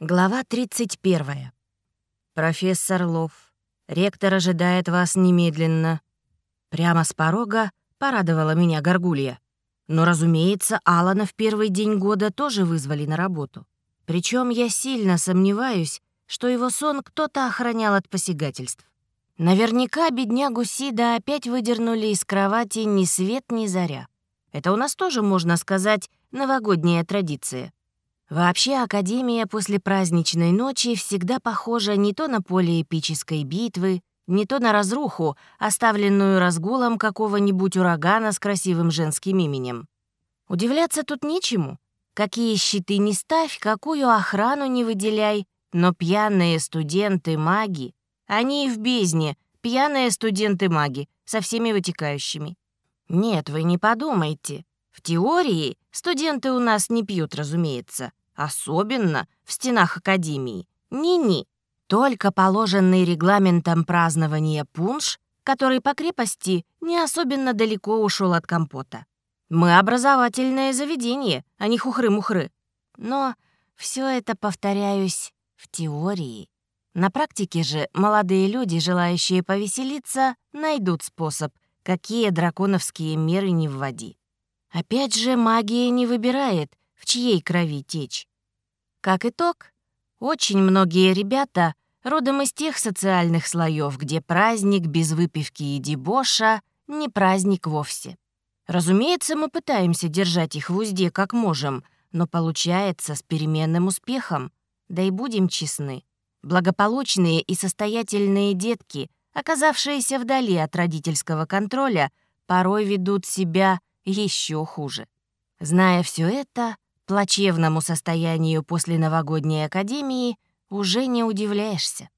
Глава 31. «Профессор Лов, ректор ожидает вас немедленно». Прямо с порога порадовала меня горгулья. Но, разумеется, Алана в первый день года тоже вызвали на работу. Причем я сильно сомневаюсь, что его сон кто-то охранял от посягательств. Наверняка беднягу Сида опять выдернули из кровати ни свет, ни заря. Это у нас тоже, можно сказать, новогодняя традиция. Вообще, Академия после праздничной ночи всегда похожа не то на поле эпической битвы, не то на разруху, оставленную разгулом какого-нибудь урагана с красивым женским именем. Удивляться тут нечему. Какие щиты не ставь, какую охрану не выделяй, но пьяные студенты-маги, они и в бездне, пьяные студенты-маги, со всеми вытекающими. Нет, вы не подумайте. В теории студенты у нас не пьют, разумеется. Особенно в стенах академии. Ни-ни. Только положенный регламентом празднования пунш, который по крепости не особенно далеко ушел от компота. Мы образовательное заведение, а не хухры-мухры. Но все это, повторяюсь, в теории. На практике же молодые люди, желающие повеселиться, найдут способ, какие драконовские меры не вводи. Опять же, магия не выбирает, в чьей крови течь. Как итог, очень многие ребята родом из тех социальных слоев, где праздник без выпивки и дебоша не праздник вовсе. Разумеется, мы пытаемся держать их в узде как можем, но получается с переменным успехом. Да и будем честны, благополучные и состоятельные детки, оказавшиеся вдали от родительского контроля, порой ведут себя еще хуже. Зная все это, плачевному состоянию после новогодней академии уже не удивляешься.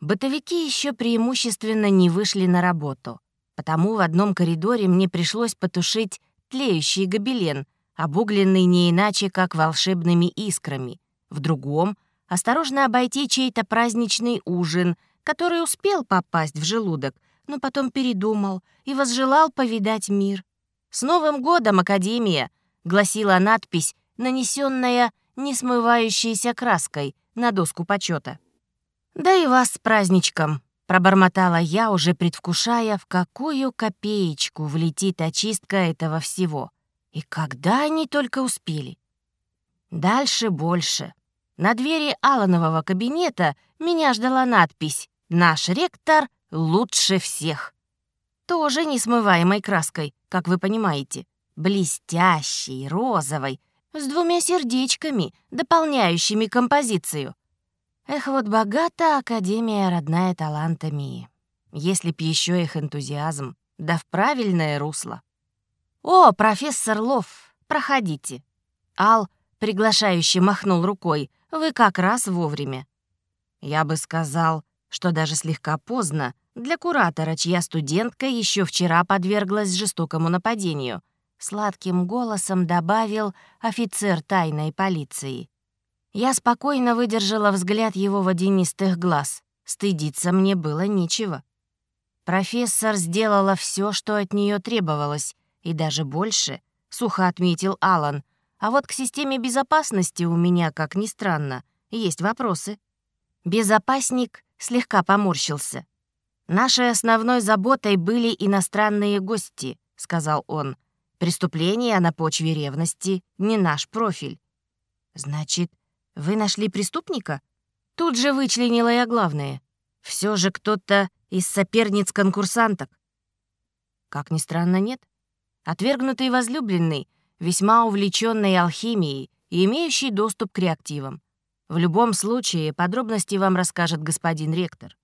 Бытовики еще преимущественно не вышли на работу, потому в одном коридоре мне пришлось потушить тлеющий гобелен, обугленный не иначе, как волшебными искрами. В другом — осторожно обойти чей-то праздничный ужин, который успел попасть в желудок, но потом передумал и возжелал повидать мир. «С Новым годом, Академия!» — гласила надпись, нанесенная несмывающейся краской на доску почета. «Да и вас с праздничком!» — пробормотала я, уже предвкушая, в какую копеечку влетит очистка этого всего. И когда они только успели. Дальше больше. На двери Аланового кабинета меня ждала надпись «Наш ректор лучше всех». Тоже несмываемой краской, как вы понимаете. Блестящей, розовой, с двумя сердечками, дополняющими композицию. Эх, вот богата Академия родная талантами. Если б еще их энтузиазм, да в правильное русло. «О, профессор Лов, проходите». Ал приглашающе махнул рукой. «Вы как раз вовремя». Я бы сказал, что даже слегка поздно для куратора, чья студентка еще вчера подверглась жестокому нападению — сладким голосом добавил офицер тайной полиции. Я спокойно выдержала взгляд его водянистых глаз. Стыдиться мне было нечего. Профессор сделала все, что от нее требовалось, и даже больше, сухо отметил Алан. А вот к системе безопасности у меня, как ни странно, есть вопросы. Безопасник слегка поморщился. «Нашей основной заботой были иностранные гости», — сказал он. Преступление на почве ревности — не наш профиль. Значит, вы нашли преступника? Тут же вычленила я главное. Все же кто-то из соперниц-конкурсанток. Как ни странно, нет. Отвергнутый возлюбленный, весьма увлеченный алхимией и имеющий доступ к реактивам. В любом случае, подробности вам расскажет господин ректор.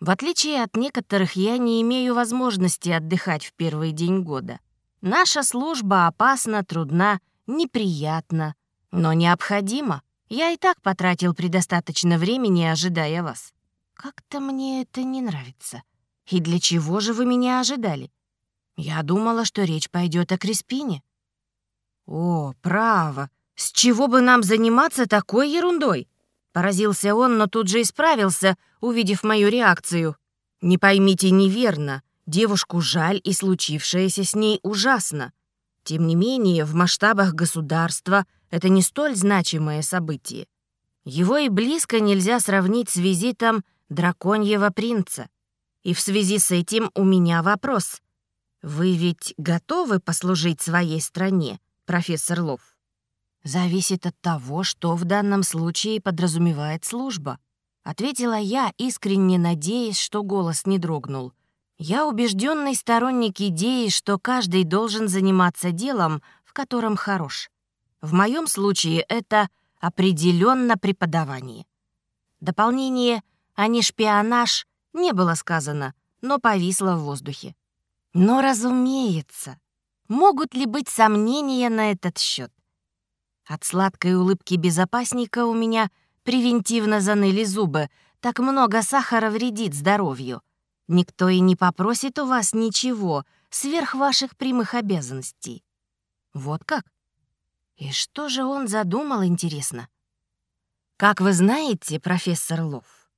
В отличие от некоторых, я не имею возможности отдыхать в первый день года. Наша служба опасна, трудна, неприятна, но необходима. Я и так потратил предостаточно времени, ожидая вас. Как-то мне это не нравится. И для чего же вы меня ожидали? Я думала, что речь пойдет о Креспине. О, право. С чего бы нам заниматься такой ерундой? Поразился он, но тут же исправился, увидев мою реакцию. Не поймите неверно. Девушку жаль, и случившееся с ней ужасно. Тем не менее, в масштабах государства это не столь значимое событие. Его и близко нельзя сравнить с визитом драконьего принца. И в связи с этим у меня вопрос. Вы ведь готовы послужить своей стране, профессор Лов? Зависит от того, что в данном случае подразумевает служба. Ответила я, искренне надеясь, что голос не дрогнул. Я убежденный сторонник идеи, что каждый должен заниматься делом, в котором хорош. В моем случае это определенно преподавание. Дополнение, а не шпионаж, не было сказано, но повисло в воздухе. Но, разумеется, могут ли быть сомнения на этот счет? От сладкой улыбки безопасника у меня превентивно заныли зубы, так много сахара вредит здоровью. Никто и не попросит у вас ничего сверх ваших прямых обязанностей. Вот как? И что же он задумал, интересно? Как вы знаете, профессор Лов,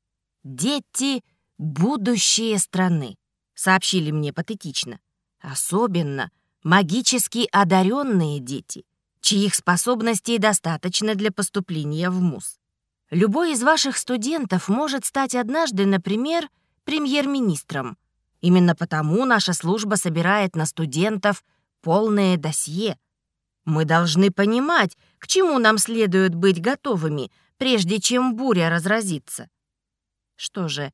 дети — будущее страны, сообщили мне патетично. Особенно магически одаренные дети, чьих способностей достаточно для поступления в МУЗ. Любой из ваших студентов может стать однажды, например, премьер-министром. Именно потому наша служба собирает на студентов полное досье. Мы должны понимать, к чему нам следует быть готовыми, прежде чем буря разразится. Что же,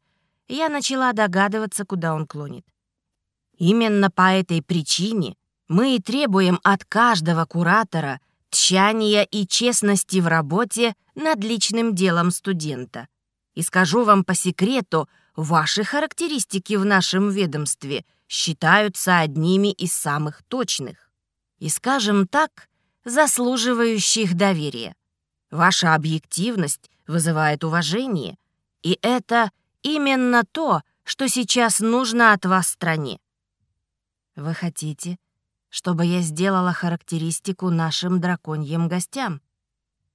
я начала догадываться, куда он клонит. Именно по этой причине мы и требуем от каждого куратора тщания и честности в работе над личным делом студента. И скажу вам по секрету, Ваши характеристики в нашем ведомстве считаются одними из самых точных и, скажем так, заслуживающих доверия. Ваша объективность вызывает уважение, и это именно то, что сейчас нужно от вас стране. Вы хотите, чтобы я сделала характеристику нашим драконьим гостям?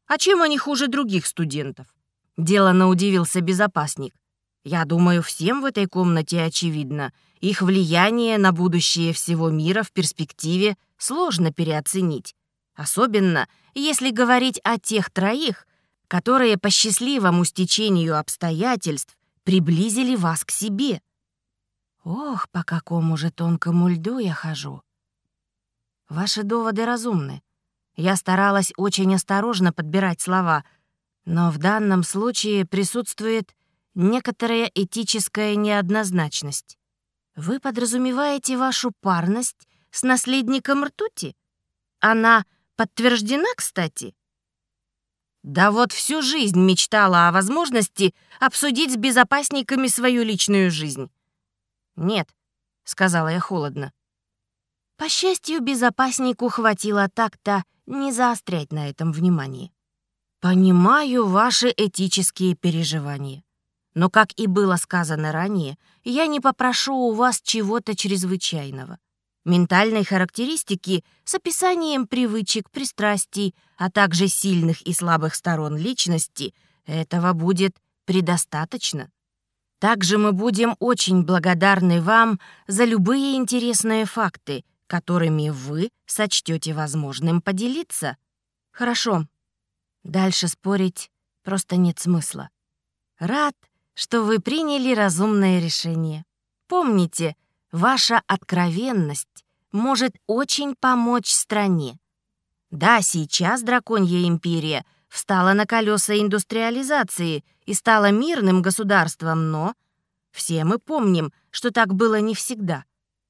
А чем они хуже других студентов? Делано удивился безопасник. Я думаю, всем в этой комнате очевидно. Их влияние на будущее всего мира в перспективе сложно переоценить. Особенно, если говорить о тех троих, которые по счастливому стечению обстоятельств приблизили вас к себе. Ох, по какому же тонкому льду я хожу. Ваши доводы разумны. Я старалась очень осторожно подбирать слова, но в данном случае присутствует некоторая этическая неоднозначность. Вы подразумеваете вашу парность с наследником ртути? Она подтверждена, кстати? Да вот всю жизнь мечтала о возможности обсудить с безопасниками свою личную жизнь. «Нет», — сказала я холодно. По счастью, безопаснику хватило так-то не заострять на этом внимание. «Понимаю ваши этические переживания. Но, как и было сказано ранее, я не попрошу у вас чего-то чрезвычайного. Ментальной характеристики с описанием привычек, пристрастий, а также сильных и слабых сторон личности этого будет предостаточно. Также мы будем очень благодарны вам за любые интересные факты, которыми вы сочтете возможным поделиться. Хорошо. Дальше спорить просто нет смысла. Рад, что вы приняли разумное решение. Помните, ваша откровенность может очень помочь стране. Да, сейчас Драконья империя встала на колеса индустриализации и стала мирным государством, но все мы помним, что так было не всегда.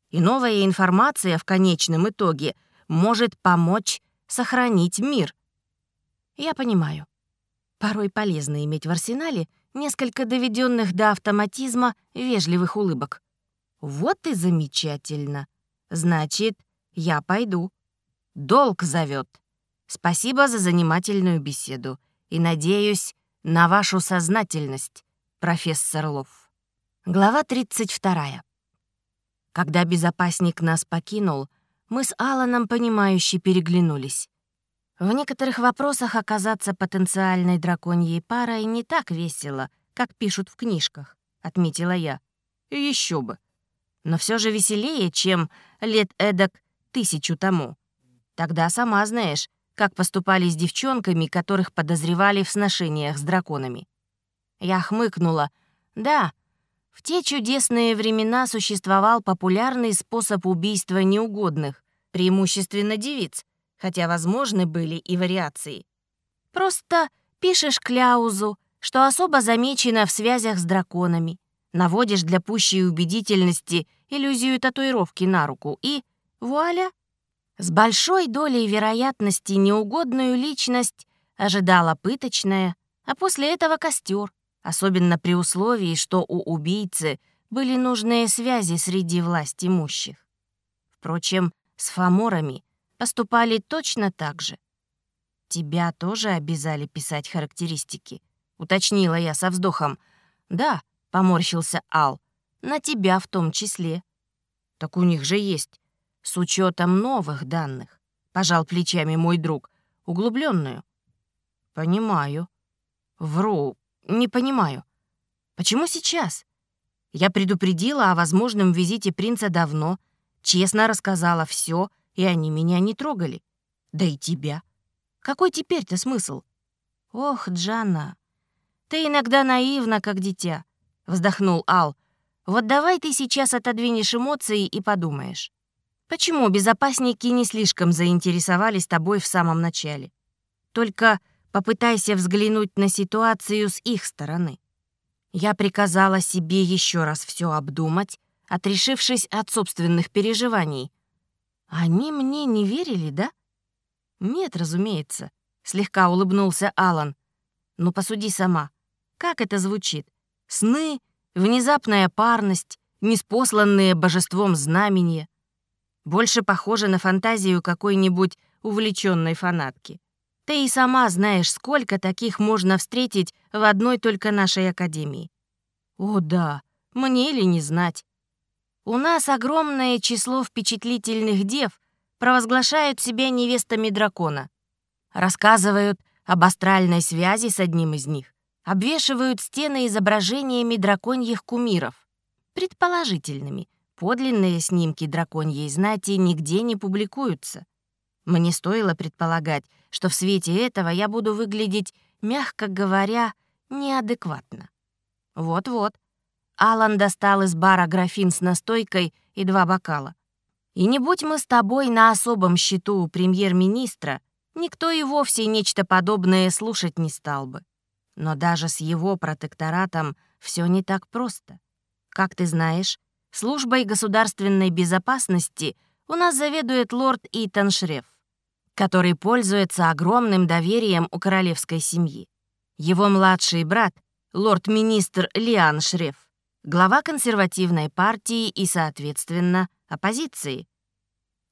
И новая информация в конечном итоге может помочь сохранить мир. Я понимаю. Порой полезно иметь в арсенале — несколько доведенных до автоматизма вежливых улыбок. «Вот и замечательно. Значит, я пойду. Долг зовет. Спасибо за занимательную беседу и, надеюсь, на вашу сознательность, профессор Лов». Глава 32. Когда безопасник нас покинул, мы с Аланом, понимающе переглянулись. В некоторых вопросах оказаться потенциальной драконьей парой не так весело, как пишут в книжках, отметила я. Еще бы. Но все же веселее, чем лет эдак тысячу тому. Тогда, сама знаешь, как поступали с девчонками, которых подозревали в сношениях с драконами. Я хмыкнула. Да, в те чудесные времена существовал популярный способ убийства неугодных, преимущественно девиц, хотя возможны были и вариации. Просто пишешь кляузу, что особо замечено в связях с драконами, наводишь для пущей убедительности иллюзию татуировки на руку и вуаля! С большой долей вероятности неугодную личность ожидала пыточная, а после этого костер, особенно при условии, что у убийцы были нужные связи среди власть имущих. Впрочем, с фаморами поступали точно так же. «Тебя тоже обязали писать характеристики?» — уточнила я со вздохом. «Да», — поморщился Ал, — «на тебя в том числе». «Так у них же есть. С учетом новых данных», — пожал плечами мой друг, — «углубленную». «Понимаю». «Вру, не понимаю. Почему сейчас?» Я предупредила о возможном визите принца давно, честно рассказала все, и они меня не трогали. Да и тебя. Какой теперь-то смысл? Ох, Джанна, ты иногда наивна, как дитя, вздохнул Ал. Вот давай ты сейчас отодвинешь эмоции и подумаешь. Почему безопасники не слишком заинтересовались тобой в самом начале? Только попытайся взглянуть на ситуацию с их стороны. Я приказала себе еще раз все обдумать, отрешившись от собственных переживаний. Они мне не верили, да? Нет, разумеется, слегка улыбнулся Алан. Но посуди сама. Как это звучит? Сны, внезапная парность, неспосланные божеством знамения. Больше похоже на фантазию какой-нибудь увлеченной фанатки. Ты и сама знаешь, сколько таких можно встретить в одной только нашей академии. О да, мне ли не знать. У нас огромное число впечатлительных дев провозглашают себя невестами дракона. Рассказывают об астральной связи с одним из них. Обвешивают стены изображениями драконьих кумиров. Предположительными, Подлинные снимки драконьей знати нигде не публикуются. Мне стоило предполагать, что в свете этого я буду выглядеть, мягко говоря, неадекватно. Вот-вот. Алан достал из бара графин с настойкой и два бокала. И не будь мы с тобой на особом счету у премьер-министра, никто и вовсе нечто подобное слушать не стал бы. Но даже с его протекторатом все не так просто. Как ты знаешь, Службой государственной безопасности у нас заведует лорд Итан Шреф, который пользуется огромным доверием у королевской семьи. Его младший брат, лорд-министр Лиан Шреф, глава консервативной партии и, соответственно, оппозиции.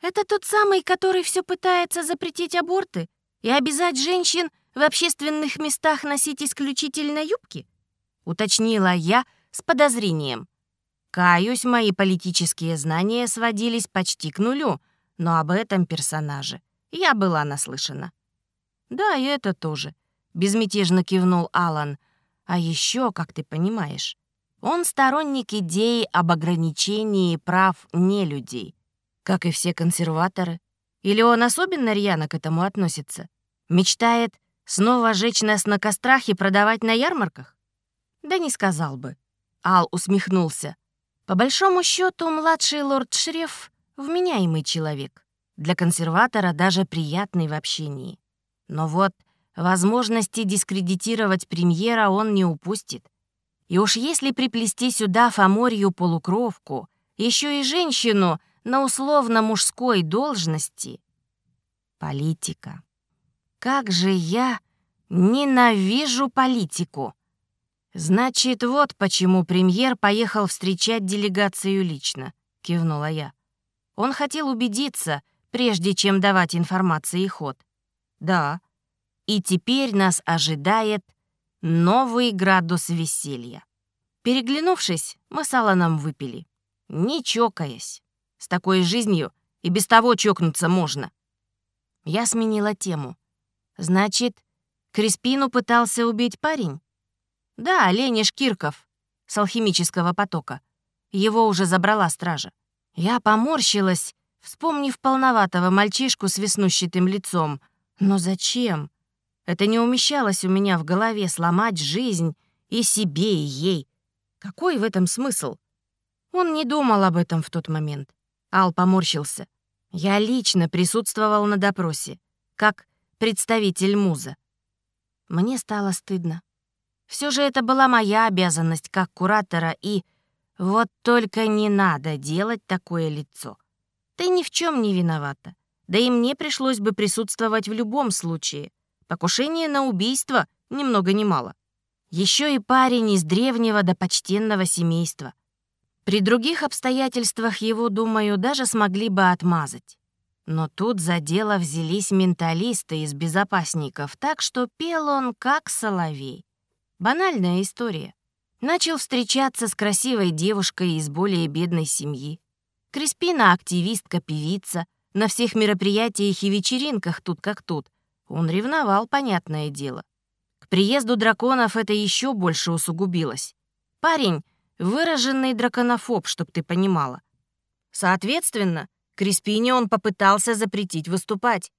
Это тот самый, который все пытается запретить аборты и обязать женщин в общественных местах носить исключительно юбки? Уточнила я с подозрением. Каюсь, мои политические знания сводились почти к нулю, но об этом персонаже я была наслышана. «Да, и это тоже», — безмятежно кивнул Алан. «А еще, как ты понимаешь, он сторонник идеи об ограничении прав нелюдей, как и все консерваторы. Или он особенно рьяно к этому относится? Мечтает снова жечь нас на кострах и продавать на ярмарках? Да не сказал бы. Ал усмехнулся. По большому счету, младший лорд Шреф — вменяемый человек. Для консерватора даже приятный в общении. Но вот возможности дискредитировать премьера он не упустит. И уж если приплести сюда фаморью полукровку, еще и женщину на условно-мужской должности. Политика. Как же я ненавижу политику! «Значит, вот почему премьер поехал встречать делегацию лично», — кивнула я. «Он хотел убедиться, прежде чем давать информации ход». «Да. И теперь нас ожидает новый градус веселья». Переглянувшись, мы с Аланом выпили. Не чокаясь. С такой жизнью и без того чокнуться можно. Я сменила тему. «Значит, Криспину пытался убить парень?» Да, Лениш Кирков с алхимического потока. Его уже забрала стража. Я поморщилась, вспомнив полноватого мальчишку с веснущатым лицом. Но зачем? Это не умещалось у меня в голове сломать жизнь и себе, и ей. Какой в этом смысл? Он не думал об этом в тот момент. Ал поморщился. Я лично присутствовал на допросе, как представитель муза. Мне стало стыдно. Все же это была моя обязанность как куратора, и вот только не надо делать такое лицо. Ты ни в чем не виновата. Да и мне пришлось бы присутствовать в любом случае. Покушение на убийство ни много ни мало. Еще и парень из древнего до почтенного семейства. При других обстоятельствах его, думаю, даже смогли бы отмазать. Но тут за дело взялись менталисты из безопасников, так что пел он как соловей. Банальная история. Начал встречаться с красивой девушкой из более бедной семьи. Криспина — активистка-певица, на всех мероприятиях и вечеринках тут как тут — он ревновал, понятное дело. К приезду драконов это еще больше усугубилось. Парень — выраженный драконофоб, чтоб ты понимала. Соответственно, Криспине он попытался запретить выступать.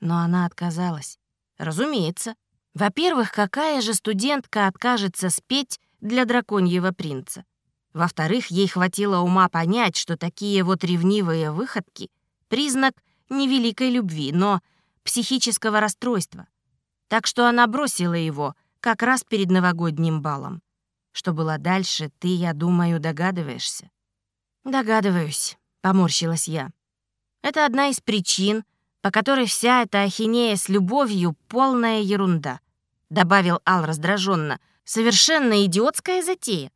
Но она отказалась. Разумеется. Во-первых, какая же студентка откажется спеть для драконьего принца? Во-вторых, ей хватило ума понять, что такие вот ревнивые выходки — признак невеликой любви, но психического расстройства. Так что она бросила его как раз перед новогодним балом. Что было дальше, ты, я думаю, догадываешься. «Догадываюсь», — поморщилась я. «Это одна из причин, по которой вся эта ахинея с любовью — полная ерунда», — добавил Ал раздраженно. «Совершенно идиотская затея.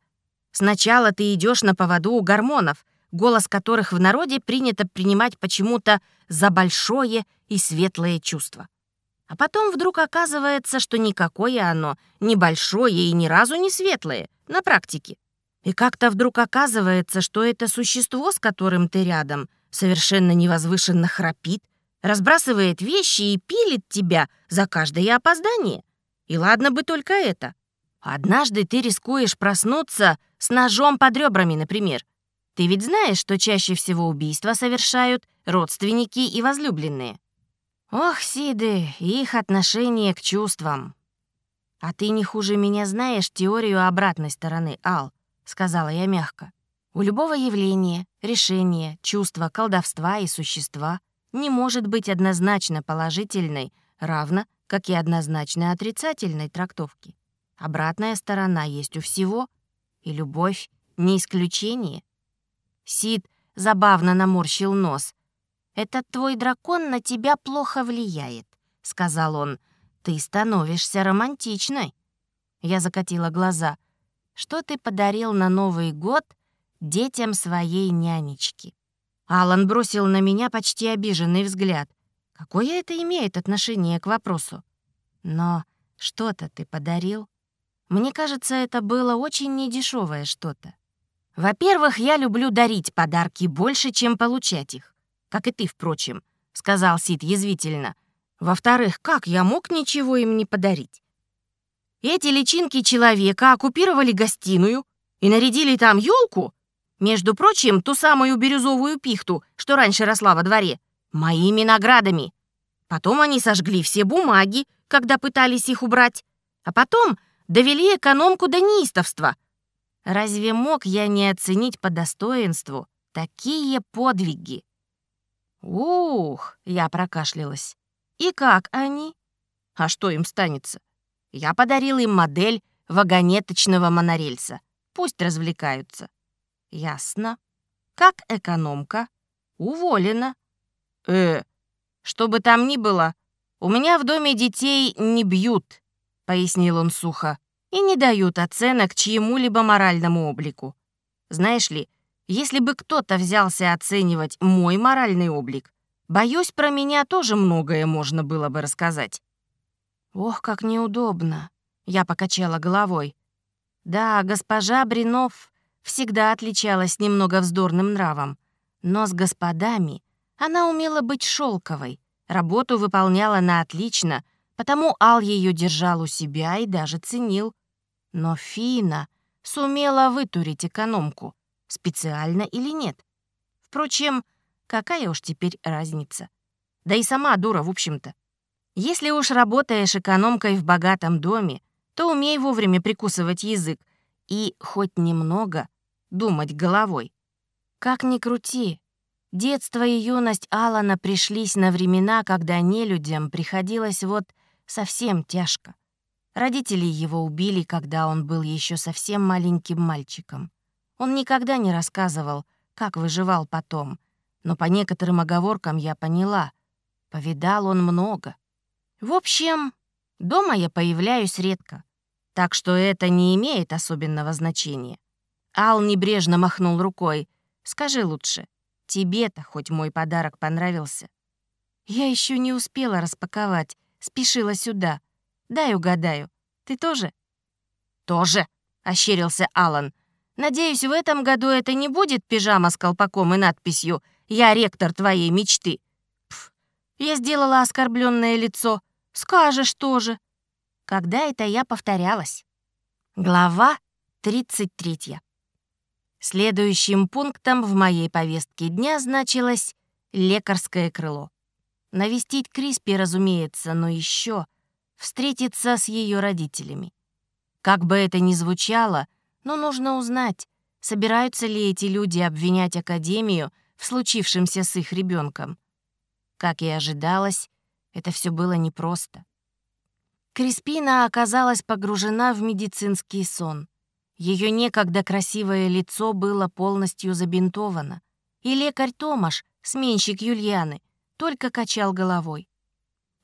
Сначала ты идешь на поводу у гормонов, голос которых в народе принято принимать почему-то за большое и светлое чувство. А потом вдруг оказывается, что никакое оно не большое и ни разу не светлое на практике. И как-то вдруг оказывается, что это существо, с которым ты рядом, совершенно невозвышенно храпит, разбрасывает вещи и пилит тебя за каждое опоздание. И ладно бы только это. Однажды ты рискуешь проснуться с ножом под ребрами, например, ты ведь знаешь, что чаще всего убийства совершают родственники и возлюбленные. Ох, Сиды, их отношение к чувствам. А ты не хуже меня знаешь теорию обратной стороны, Ал, сказала я мягко. У любого явления, решения, чувства, колдовства и существа не может быть однозначно положительной, равно как и однозначно отрицательной трактовки. Обратная сторона есть у всего, и любовь — не исключение. Сид забавно наморщил нос. «Этот твой дракон на тебя плохо влияет», — сказал он. «Ты становишься романтичной». Я закатила глаза. «Что ты подарил на Новый год детям своей нянечки?» Алан бросил на меня почти обиженный взгляд. Какое это имеет отношение к вопросу? Но что-то ты подарил? Мне кажется, это было очень недешевое что-то. «Во-первых, я люблю дарить подарки больше, чем получать их. Как и ты, впрочем», — сказал Сид язвительно. «Во-вторых, как я мог ничего им не подарить? Эти личинки человека оккупировали гостиную и нарядили там елку, между прочим, ту самую бирюзовую пихту, что раньше росла во дворе, моими наградами. Потом они сожгли все бумаги, когда пытались их убрать, а потом довели экономку до неистовства — Разве мог я не оценить по достоинству такие подвиги? Ух, я прокашлялась. И как они? А что им станется? Я подарил им модель вагонеточного монорельса. Пусть развлекаются. Ясно. Как экономка? Уволена. Э, что бы там ни было, у меня в доме детей не бьют, пояснил он сухо и не дают оценок чьему-либо моральному облику. Знаешь ли, если бы кто-то взялся оценивать мой моральный облик, боюсь, про меня тоже многое можно было бы рассказать. Ох, как неудобно. Я покачала головой. Да, госпожа Бринов всегда отличалась немного вздорным нравом, но с господами она умела быть шелковой, работу выполняла на отлично, потому Ал ее держал у себя и даже ценил. Но Фина сумела вытурить экономку, специально или нет. Впрочем, какая уж теперь разница. Да и сама дура, в общем-то. Если уж работаешь экономкой в богатом доме, то умей вовремя прикусывать язык и хоть немного думать головой. Как ни крути, детство и юность Алана пришлись на времена, когда нелюдям приходилось вот совсем тяжко. Родители его убили, когда он был еще совсем маленьким мальчиком. Он никогда не рассказывал, как выживал потом, но по некоторым оговоркам я поняла, повидал он много. В общем, дома я появляюсь редко, так что это не имеет особенного значения. Ал небрежно махнул рукой. «Скажи лучше, тебе-то хоть мой подарок понравился?» «Я еще не успела распаковать, спешила сюда. Дай угадаю, ты тоже?» «Тоже», — ощерился Алан. «Надеюсь, в этом году это не будет пижама с колпаком и надписью «Я ректор твоей мечты». Пф, я сделала оскорбленное лицо. Скажешь тоже. Когда это я повторялась? Глава 33. Следующим пунктом в моей повестке дня значилось лекарское крыло. Навестить Криспи, разумеется, но еще встретиться с ее родителями. Как бы это ни звучало, но нужно узнать, собираются ли эти люди обвинять Академию в случившемся с их ребенком. Как и ожидалось, это все было непросто. Криспина оказалась погружена в медицинский сон. Ее некогда красивое лицо было полностью забинтовано, и лекарь Томаш, сменщик Юльяны, только качал головой.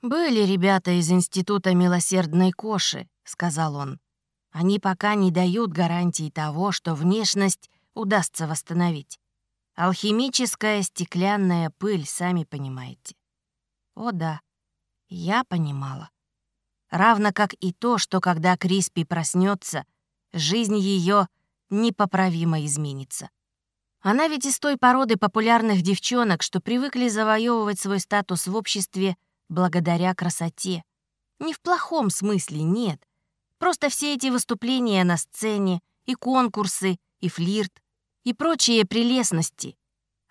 «Были ребята из Института милосердной коши», — сказал он. «Они пока не дают гарантии того, что внешность удастся восстановить. Алхимическая стеклянная пыль, сами понимаете». О да, я понимала. Равно как и то, что когда Криспи проснется, жизнь ее непоправимо изменится. Она ведь из той породы популярных девчонок, что привыкли завоевывать свой статус в обществе благодаря красоте. Не в плохом смысле, нет. Просто все эти выступления на сцене, и конкурсы, и флирт, и прочие прелестности.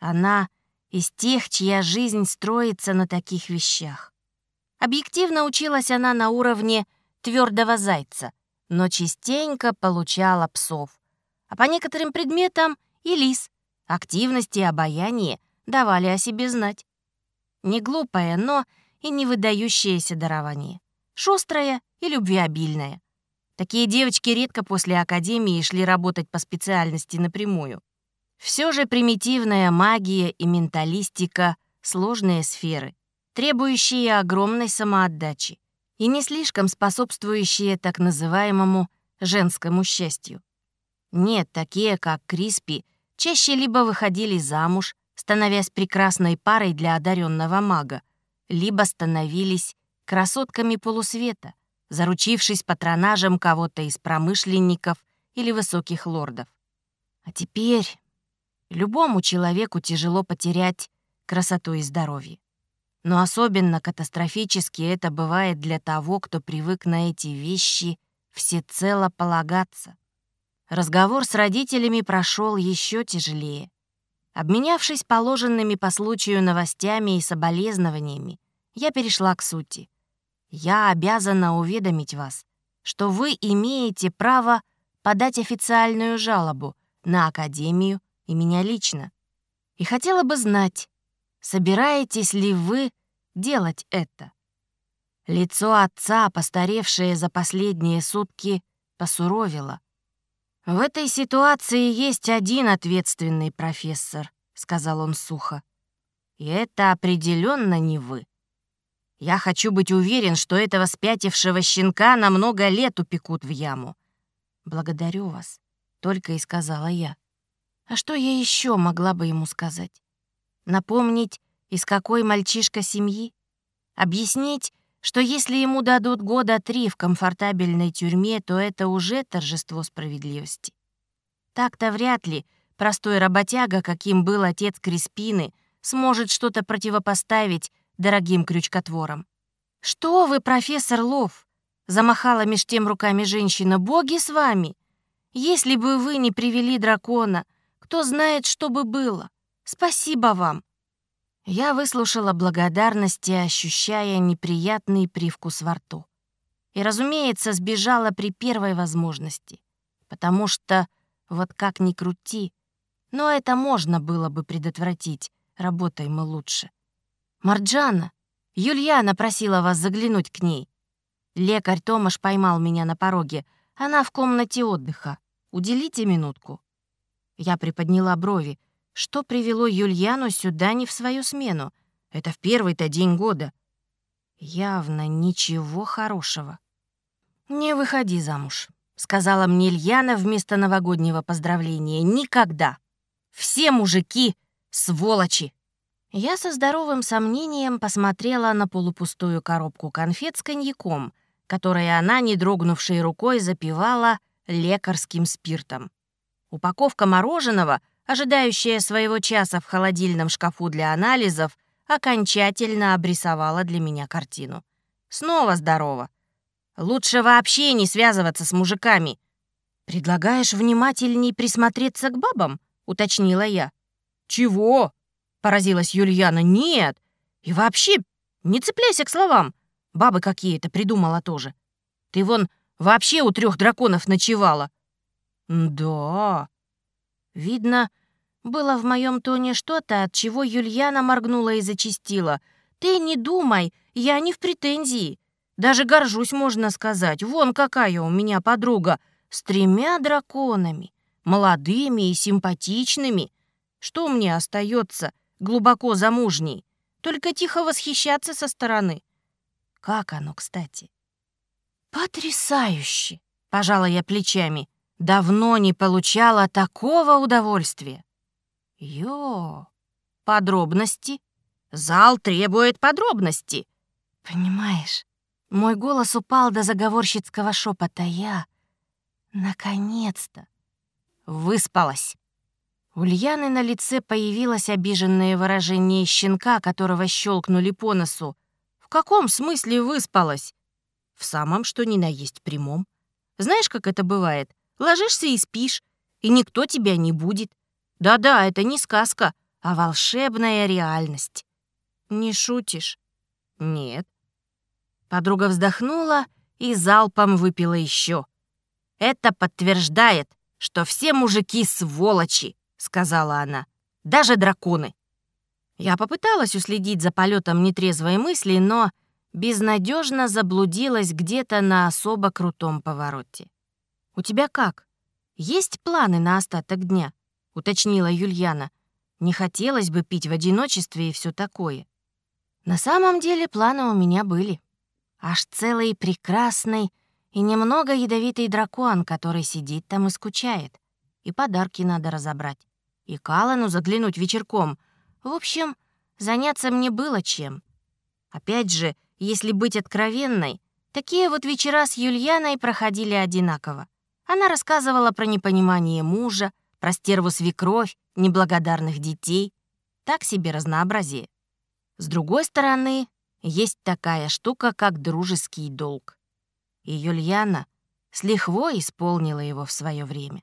Она из тех, чья жизнь строится на таких вещах. Объективно училась она на уровне твердого зайца, но частенько получала псов. А по некоторым предметам и лис. Активность и обаяние давали о себе знать. Не глупое, но и не выдающееся дарование. Шустрое и любвеобильное. Такие девочки редко после академии шли работать по специальности напрямую. Все же примитивная магия и менталистика — сложные сферы, требующие огромной самоотдачи и не слишком способствующие так называемому женскому счастью. Нет, такие, как Криспи, чаще либо выходили замуж, становясь прекрасной парой для одаренного мага, либо становились красотками полусвета, заручившись патронажем кого-то из промышленников или высоких лордов. А теперь любому человеку тяжело потерять красоту и здоровье. Но особенно катастрофически это бывает для того, кто привык на эти вещи всецело полагаться. Разговор с родителями прошел еще тяжелее. Обменявшись положенными по случаю новостями и соболезнованиями, я перешла к сути. Я обязана уведомить вас, что вы имеете право подать официальную жалобу на Академию и меня лично. И хотела бы знать, Собираетесь ли вы делать это? Лицо отца, постаревшее за последние сутки, посуровило. «В этой ситуации есть один ответственный профессор», — сказал он сухо. «И это определенно не вы. Я хочу быть уверен, что этого спятившего щенка на много лет упекут в яму. Благодарю вас», — только и сказала я. А что я еще могла бы ему сказать? Напомнить, из какой мальчишка семьи? Объяснить, что если ему дадут года три в комфортабельной тюрьме, то это уже торжество справедливости. Так-то вряд ли простой работяга, каким был отец Криспины, сможет что-то противопоставить дорогим крючкотворам. «Что вы, профессор Лов?» — замахала меж тем руками женщина. «Боги с вами! Если бы вы не привели дракона, кто знает, что бы было. Спасибо вам. Я выслушала благодарности, ощущая неприятный привкус во рту. И, разумеется, сбежала при первой возможности, потому что, вот как ни крути, но это можно было бы предотвратить, работаем мы лучше. «Марджана, Юльяна просила вас заглянуть к ней». Лекарь Томаш поймал меня на пороге. Она в комнате отдыха. Уделите минутку. Я приподняла брови. Что привело Юльяну сюда не в свою смену? Это в первый-то день года. Явно ничего хорошего. «Не выходи замуж», — сказала мне Ильяна вместо новогоднего поздравления. «Никогда! Все мужики — сволочи!» Я со здоровым сомнением посмотрела на полупустую коробку конфет с коньяком, которой она, не дрогнувшей рукой, запивала лекарским спиртом. Упаковка мороженого, ожидающая своего часа в холодильном шкафу для анализов, окончательно обрисовала для меня картину. Снова здорово. Лучше вообще не связываться с мужиками. «Предлагаешь внимательней присмотреться к бабам?» — уточнила я. «Чего?» — поразилась Юльяна. «Нет! И вообще, не цепляйся к словам. Бабы какие-то придумала тоже. Ты вон вообще у трех драконов ночевала». «Да». Видно, было в моем тоне что-то, от чего Юльяна моргнула и зачистила. «Ты не думай, я не в претензии. Даже горжусь, можно сказать. Вон какая у меня подруга. С тремя драконами. Молодыми и симпатичными. Что мне остается? Глубоко замужней, только тихо восхищаться со стороны. Как оно, кстати? Потрясающе! Пожала я плечами. Давно не получала такого удовольствия. Йо, подробности. Зал требует подробности. Понимаешь, мой голос упал до заговорщицкого шепота. Я, наконец-то, выспалась. У Ульяны на лице появилось обиженное выражение щенка, которого щелкнули по носу. «В каком смысле выспалась?» «В самом, что ни на есть прямом. Знаешь, как это бывает? Ложишься и спишь, и никто тебя не будет. Да-да, это не сказка, а волшебная реальность». «Не шутишь?» «Нет». Подруга вздохнула и залпом выпила еще. «Это подтверждает, что все мужики сволочи сказала она. «Даже драконы». Я попыталась уследить за полетом нетрезвой мысли, но безнадежно заблудилась где-то на особо крутом повороте. «У тебя как? Есть планы на остаток дня?» — уточнила Юльяна. «Не хотелось бы пить в одиночестве и все такое». На самом деле планы у меня были. Аж целый прекрасный и немного ядовитый дракон, который сидит там и скучает. И подарки надо разобрать и Калану заглянуть вечерком. В общем, заняться мне было чем. Опять же, если быть откровенной, такие вот вечера с Юльяной проходили одинаково. Она рассказывала про непонимание мужа, про стерву свекровь, неблагодарных детей. Так себе разнообразие. С другой стороны, есть такая штука, как дружеский долг. И Юльяна с лихвой исполнила его в свое время.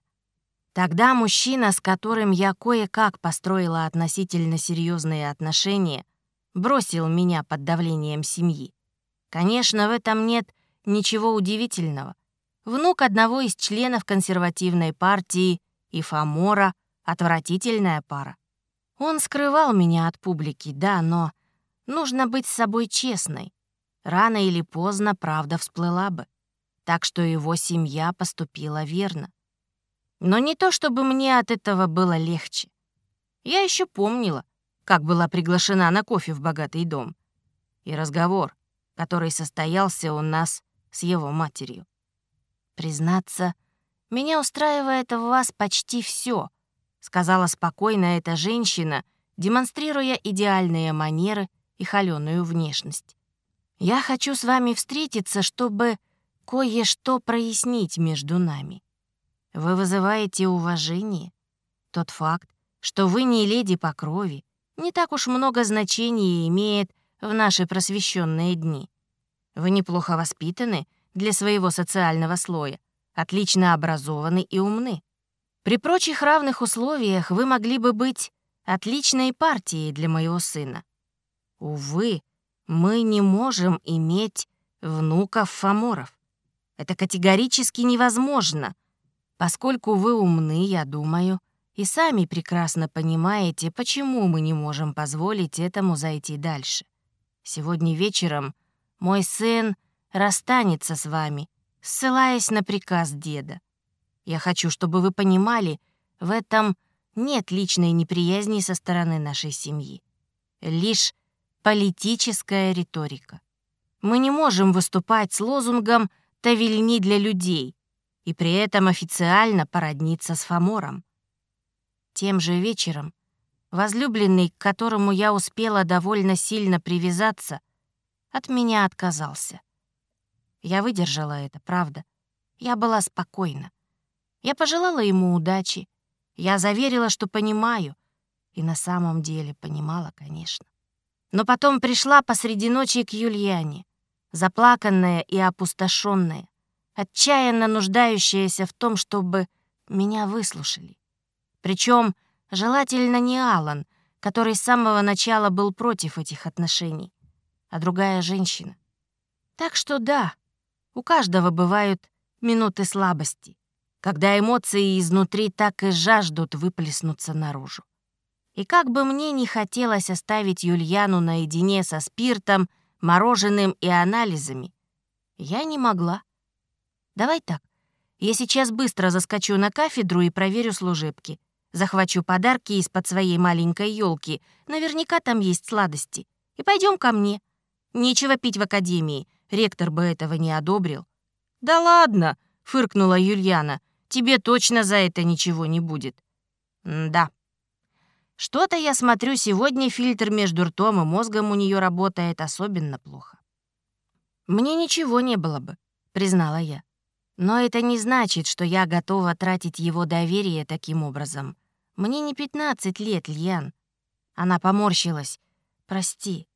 Тогда мужчина, с которым я кое-как построила относительно серьезные отношения, бросил меня под давлением семьи. Конечно, в этом нет ничего удивительного. Внук одного из членов консервативной партии и Фамора — отвратительная пара. Он скрывал меня от публики, да, но нужно быть с собой честной. Рано или поздно правда всплыла бы. Так что его семья поступила верно. Но не то, чтобы мне от этого было легче. Я еще помнила, как была приглашена на кофе в богатый дом. И разговор, который состоялся у нас с его матерью. «Признаться, меня устраивает в вас почти все, сказала спокойно эта женщина, демонстрируя идеальные манеры и холёную внешность. «Я хочу с вами встретиться, чтобы кое-что прояснить между нами. Вы вызываете уважение. Тот факт, что вы не леди по крови, не так уж много значения имеет в наши просвещенные дни. Вы неплохо воспитаны для своего социального слоя, отлично образованы и умны. При прочих равных условиях вы могли бы быть отличной партией для моего сына. Увы, мы не можем иметь внуков Фоморов. Это категорически невозможно, поскольку вы умны, я думаю, и сами прекрасно понимаете, почему мы не можем позволить этому зайти дальше. Сегодня вечером мой сын расстанется с вами, ссылаясь на приказ деда. Я хочу, чтобы вы понимали, в этом нет личной неприязни со стороны нашей семьи. Лишь политическая риторика. Мы не можем выступать с лозунгом «Тавильни для людей» и при этом официально породниться с Фомором. Тем же вечером возлюбленный, к которому я успела довольно сильно привязаться, от меня отказался. Я выдержала это, правда. Я была спокойна. Я пожелала ему удачи. Я заверила, что понимаю. И на самом деле понимала, конечно. Но потом пришла посреди ночи к Юльяне, заплаканная и опустошенная, отчаянно нуждающаяся в том, чтобы меня выслушали. Причем желательно не Алан, который с самого начала был против этих отношений, а другая женщина. Так что да, у каждого бывают минуты слабости, когда эмоции изнутри так и жаждут выплеснуться наружу. И как бы мне не хотелось оставить Юльяну наедине со спиртом, мороженым и анализами, я не могла. Давай так, я сейчас быстро заскочу на кафедру и проверю служебки. Захвачу подарки из-под своей маленькой елки. Наверняка там есть сладости. И пойдем ко мне. Нечего пить в академии. Ректор бы этого не одобрил». «Да ладно», — фыркнула Юльяна. «Тебе точно за это ничего не будет». «Да». Что-то я смотрю, сегодня фильтр между ртом и мозгом у нее работает особенно плохо. «Мне ничего не было бы», — признала я. «Но это не значит, что я готова тратить его доверие таким образом. Мне не 15 лет, Льян». Она поморщилась. «Прости.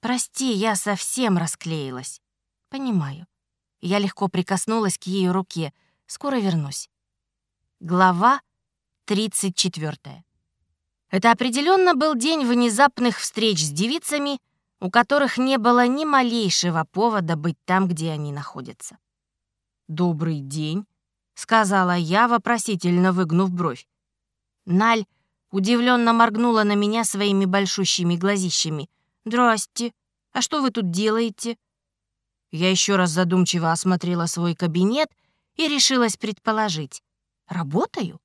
Прости, я совсем расклеилась». «Понимаю». Я легко прикоснулась к ее руке. «Скоро вернусь». Глава 34. Это определенно был день внезапных встреч с девицами, у которых не было ни малейшего повода быть там, где они находятся. «Добрый день», — сказала я, вопросительно выгнув бровь. Наль удивленно моргнула на меня своими большущими глазищами. «Здрасте. А что вы тут делаете?» Я еще раз задумчиво осмотрела свой кабинет и решилась предположить. «Работаю?»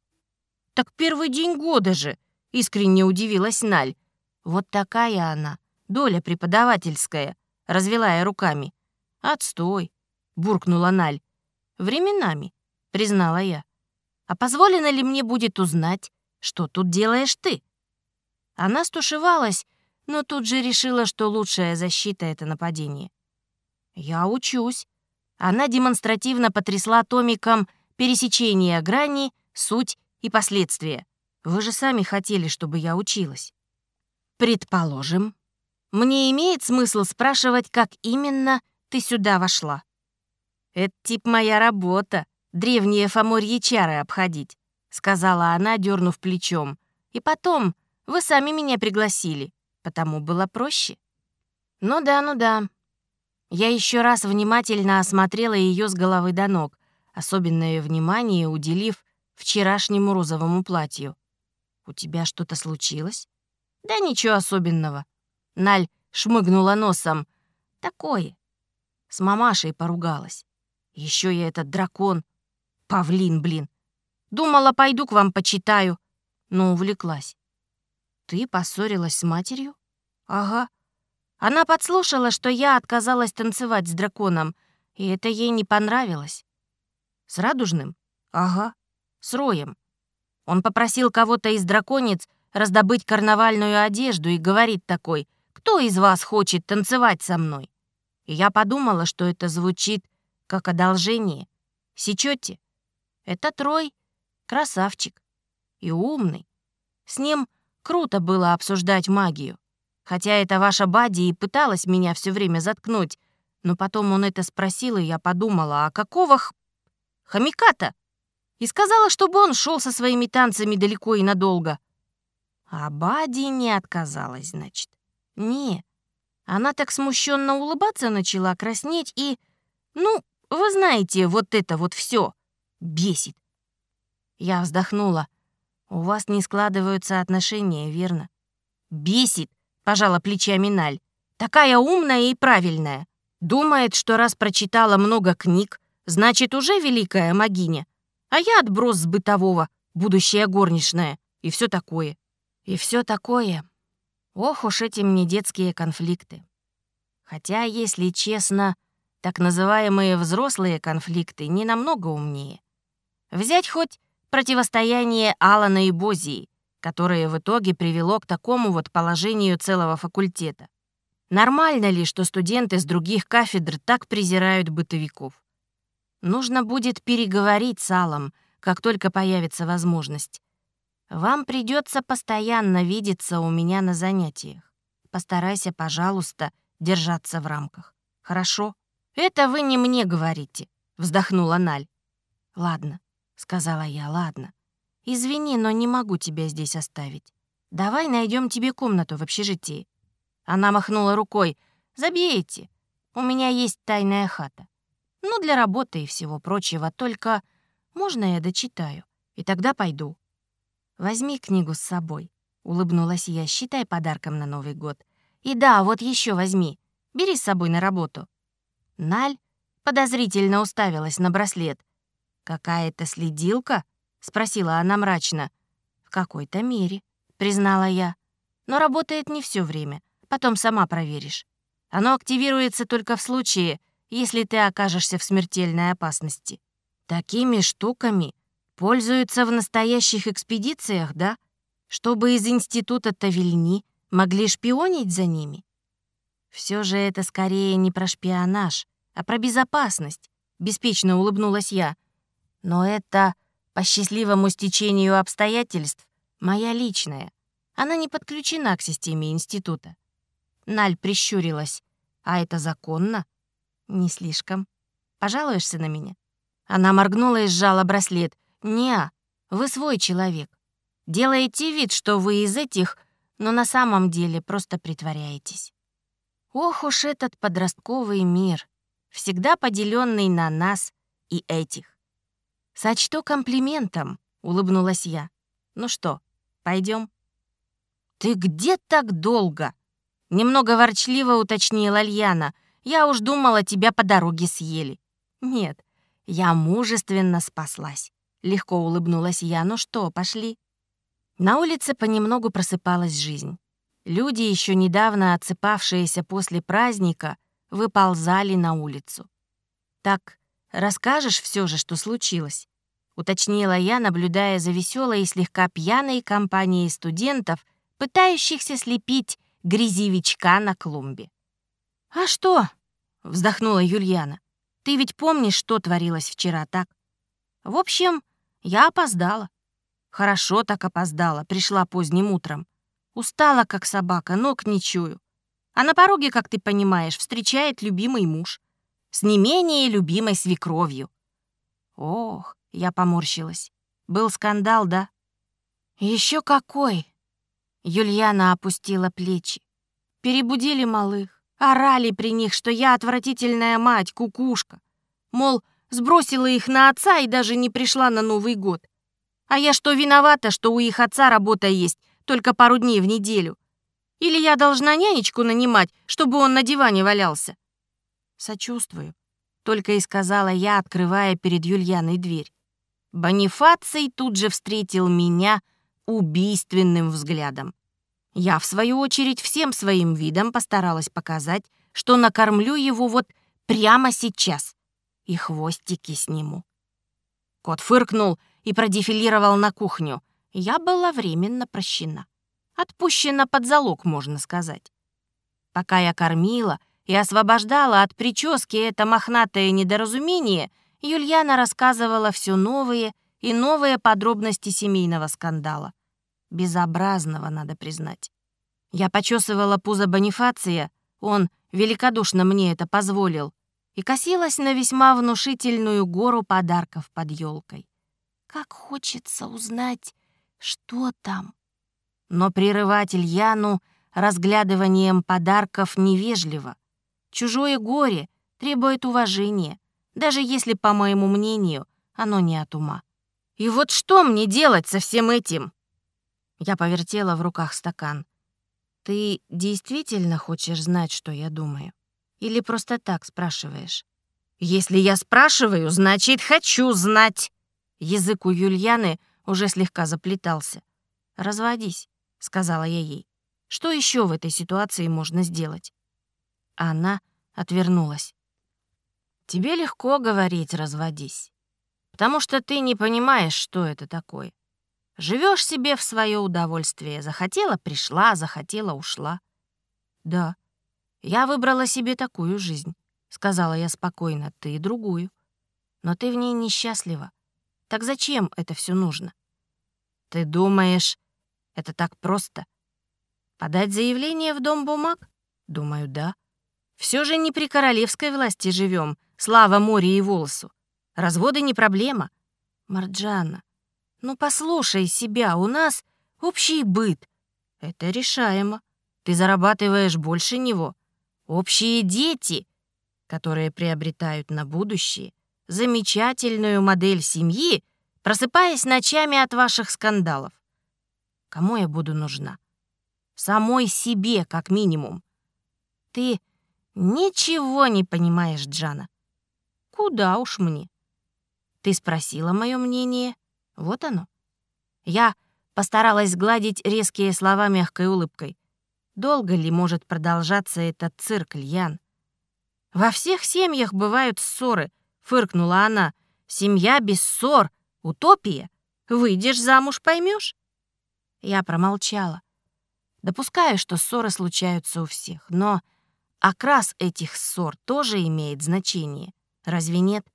«Так первый день года же!» — искренне удивилась Наль. «Вот такая она, доля преподавательская», — развела я руками. «Отстой», — буркнула Наль. «Временами», — признала я. «А позволено ли мне будет узнать, что тут делаешь ты?» Она стушевалась, но тут же решила, что лучшая защита — это нападение. «Я учусь». Она демонстративно потрясла томиком «Пересечение грани», «Суть» и «Последствия». Вы же сами хотели, чтобы я училась. Предположим. Мне имеет смысл спрашивать, как именно ты сюда вошла. Это тип моя работа, древние фоморьи чары обходить, сказала она, дернув плечом. И потом, вы сами меня пригласили, потому было проще. Ну да, ну да, я еще раз внимательно осмотрела ее с головы до ног, особенное внимание уделив вчерашнему розовому платью. «У тебя что-то случилось?» «Да ничего особенного». Наль шмыгнула носом. «Такое». С мамашей поругалась. Еще я этот дракон. Павлин, блин. Думала, пойду к вам почитаю, но увлеклась. Ты поссорилась с матерью? Ага. Она подслушала, что я отказалась танцевать с драконом, и это ей не понравилось. С Радужным? Ага. С Роем. Он попросил кого-то из драконец раздобыть карнавальную одежду и говорит такой, «Кто из вас хочет танцевать со мной?» И я подумала, что это звучит как одолжение. Сечете? Это Трой, красавчик и умный. С ним круто было обсуждать магию. Хотя эта ваша Бади и пыталась меня все время заткнуть, но потом он это спросил, и я подумала, а какого х... хомяка-то? И сказала, чтобы он шел со своими танцами далеко и надолго. А Бади не отказалась, значит. Не, Она так смущенно улыбаться начала, краснеть и... Ну, вы знаете, вот это вот все бесит. Я вздохнула. У вас не складываются отношения, верно? Бесит, пожала плечами Наль. Такая умная и правильная. Думает, что раз прочитала много книг, значит, уже великая магиня. А я отброс с бытового, будущая горничная, и все такое. И все такое. Ох уж эти мне детские конфликты. Хотя, если честно, так называемые взрослые конфликты не намного умнее. Взять хоть противостояние Алана и Бозии, которое в итоге привело к такому вот положению целого факультета. Нормально ли, что студенты с других кафедр так презирают бытовиков? Нужно будет переговорить с Аллом, как только появится возможность. Вам придется постоянно видеться у меня на занятиях. Постарайся, пожалуйста, держаться в рамках. Хорошо? Это вы не мне говорите, вздохнула Наль. Ладно, сказала я, ладно. Извини, но не могу тебя здесь оставить. Давай найдем тебе комнату в общежитии. Она махнула рукой. Забейте. У меня есть тайная хата. Ну, для работы и всего прочего, только можно я дочитаю, и тогда пойду. «Возьми книгу с собой», — улыбнулась я, считай подарком на Новый год. «И да, вот еще возьми. Бери с собой на работу». Наль подозрительно уставилась на браслет. «Какая-то следилка?» — спросила она мрачно. «В какой-то мере», — признала я. «Но работает не все время. Потом сама проверишь. Оно активируется только в случае, если ты окажешься в смертельной опасности. Такими штуками Пользуются в настоящих экспедициях, да? Чтобы из института Тавильни могли шпионить за ними? Все же это скорее не про шпионаж, а про безопасность, беспечно улыбнулась я. Но это, по счастливому стечению обстоятельств, моя личная. Она не подключена к системе института. Наль прищурилась. А это законно? Не слишком. Пожалуешься на меня? Она моргнула и сжала браслет — «Не, вы свой человек. Делаете вид, что вы из этих, но на самом деле просто притворяетесь». Ох уж этот подростковый мир, всегда поделенный на нас и этих. «Сочту комплиментом», — улыбнулась я. «Ну что, пойдем? «Ты где так долго?» Немного ворчливо уточнила Альяна. «Я уж думала, тебя по дороге съели». «Нет, я мужественно спаслась. Легко улыбнулась я. «Ну что, пошли?» На улице понемногу просыпалась жизнь. Люди, еще недавно отсыпавшиеся после праздника, выползали на улицу. «Так, расскажешь все же, что случилось?» — уточнила я, наблюдая за веселой и слегка пьяной компанией студентов, пытающихся слепить грязевичка на клумбе. «А что?» — вздохнула Юльяна. «Ты ведь помнишь, что творилось вчера, так? В общем, я опоздала. Хорошо так опоздала, пришла поздним утром. Устала, как собака, ног не чую. А на пороге, как ты понимаешь, встречает любимый муж. С не менее любимой свекровью. Ох, я поморщилась. Был скандал, да? Еще какой! Юльяна опустила плечи. Перебудили малых, орали при них, что я отвратительная мать, кукушка. Мол, Сбросила их на отца и даже не пришла на Новый год. А я что, виновата, что у их отца работа есть только пару дней в неделю? Или я должна нянечку нанимать, чтобы он на диване валялся? Сочувствую. Только и сказала я, открывая перед Юльяной дверь. Бонифаций тут же встретил меня убийственным взглядом. Я, в свою очередь, всем своим видом постаралась показать, что накормлю его вот прямо сейчас и хвостики сниму. Кот фыркнул и продефилировал на кухню. Я была временно прощена. Отпущена под залог, можно сказать. Пока я кормила и освобождала от прически это мохнатое недоразумение, Юльяна рассказывала все новые и новые подробности семейного скандала. Безобразного, надо признать. Я почесывала пузо Бонифация, он великодушно мне это позволил, и косилась на весьма внушительную гору подарков под елкой. Как хочется узнать, что там. Но прерывать Ильяну разглядыванием подарков невежливо. Чужое горе требует уважения, даже если, по моему мнению, оно не от ума. И вот что мне делать со всем этим? Я повертела в руках стакан. Ты действительно хочешь знать, что я думаю? Или просто так спрашиваешь? Если я спрашиваю, значит, хочу знать. Язык у Юльяны уже слегка заплетался. «Разводись», — сказала я ей. «Что еще в этой ситуации можно сделать?» Она отвернулась. «Тебе легко говорить «разводись», потому что ты не понимаешь, что это такое. Живешь себе в свое удовольствие. Захотела — пришла, захотела — ушла. Да, я выбрала себе такую жизнь, — сказала я спокойно, — ты другую. Но ты в ней несчастлива. Так зачем это все нужно? Ты думаешь, это так просто? Подать заявление в дом бумаг? Думаю, да. Все же не при королевской власти живем. Слава море и волосу. Разводы не проблема. Марджана, ну послушай себя, у нас общий быт. Это решаемо. Ты зарабатываешь больше него. Общие дети, которые приобретают на будущее замечательную модель семьи, просыпаясь ночами от ваших скандалов. Кому я буду нужна? Самой себе, как минимум. Ты ничего не понимаешь, Джана. Куда уж мне? Ты спросила мое мнение, вот оно. Я постаралась сгладить резкие слова мягкой улыбкой. Долго ли может продолжаться этот цирк, Льян? Во всех семьях бывают ссоры, фыркнула она. Семья без ссор — утопия. Выйдешь замуж, поймешь? Я промолчала. Допускаю, что ссоры случаются у всех, но окрас этих ссор тоже имеет значение. Разве нет?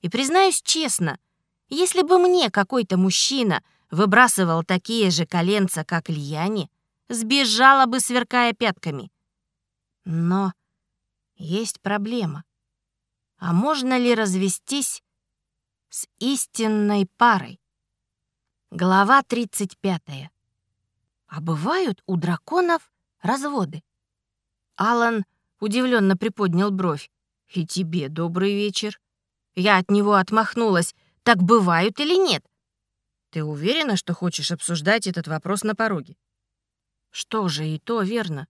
И признаюсь честно — если бы мне какой-то мужчина выбрасывал такие же коленца, как Льяне, сбежала бы, сверкая пятками. Но есть проблема. А можно ли развестись с истинной парой? Глава 35. А бывают у драконов разводы? Алан удивленно приподнял бровь. «И тебе добрый вечер». Я от него отмахнулась. Так бывают или нет? Ты уверена, что хочешь обсуждать этот вопрос на пороге? Что же, и то верно.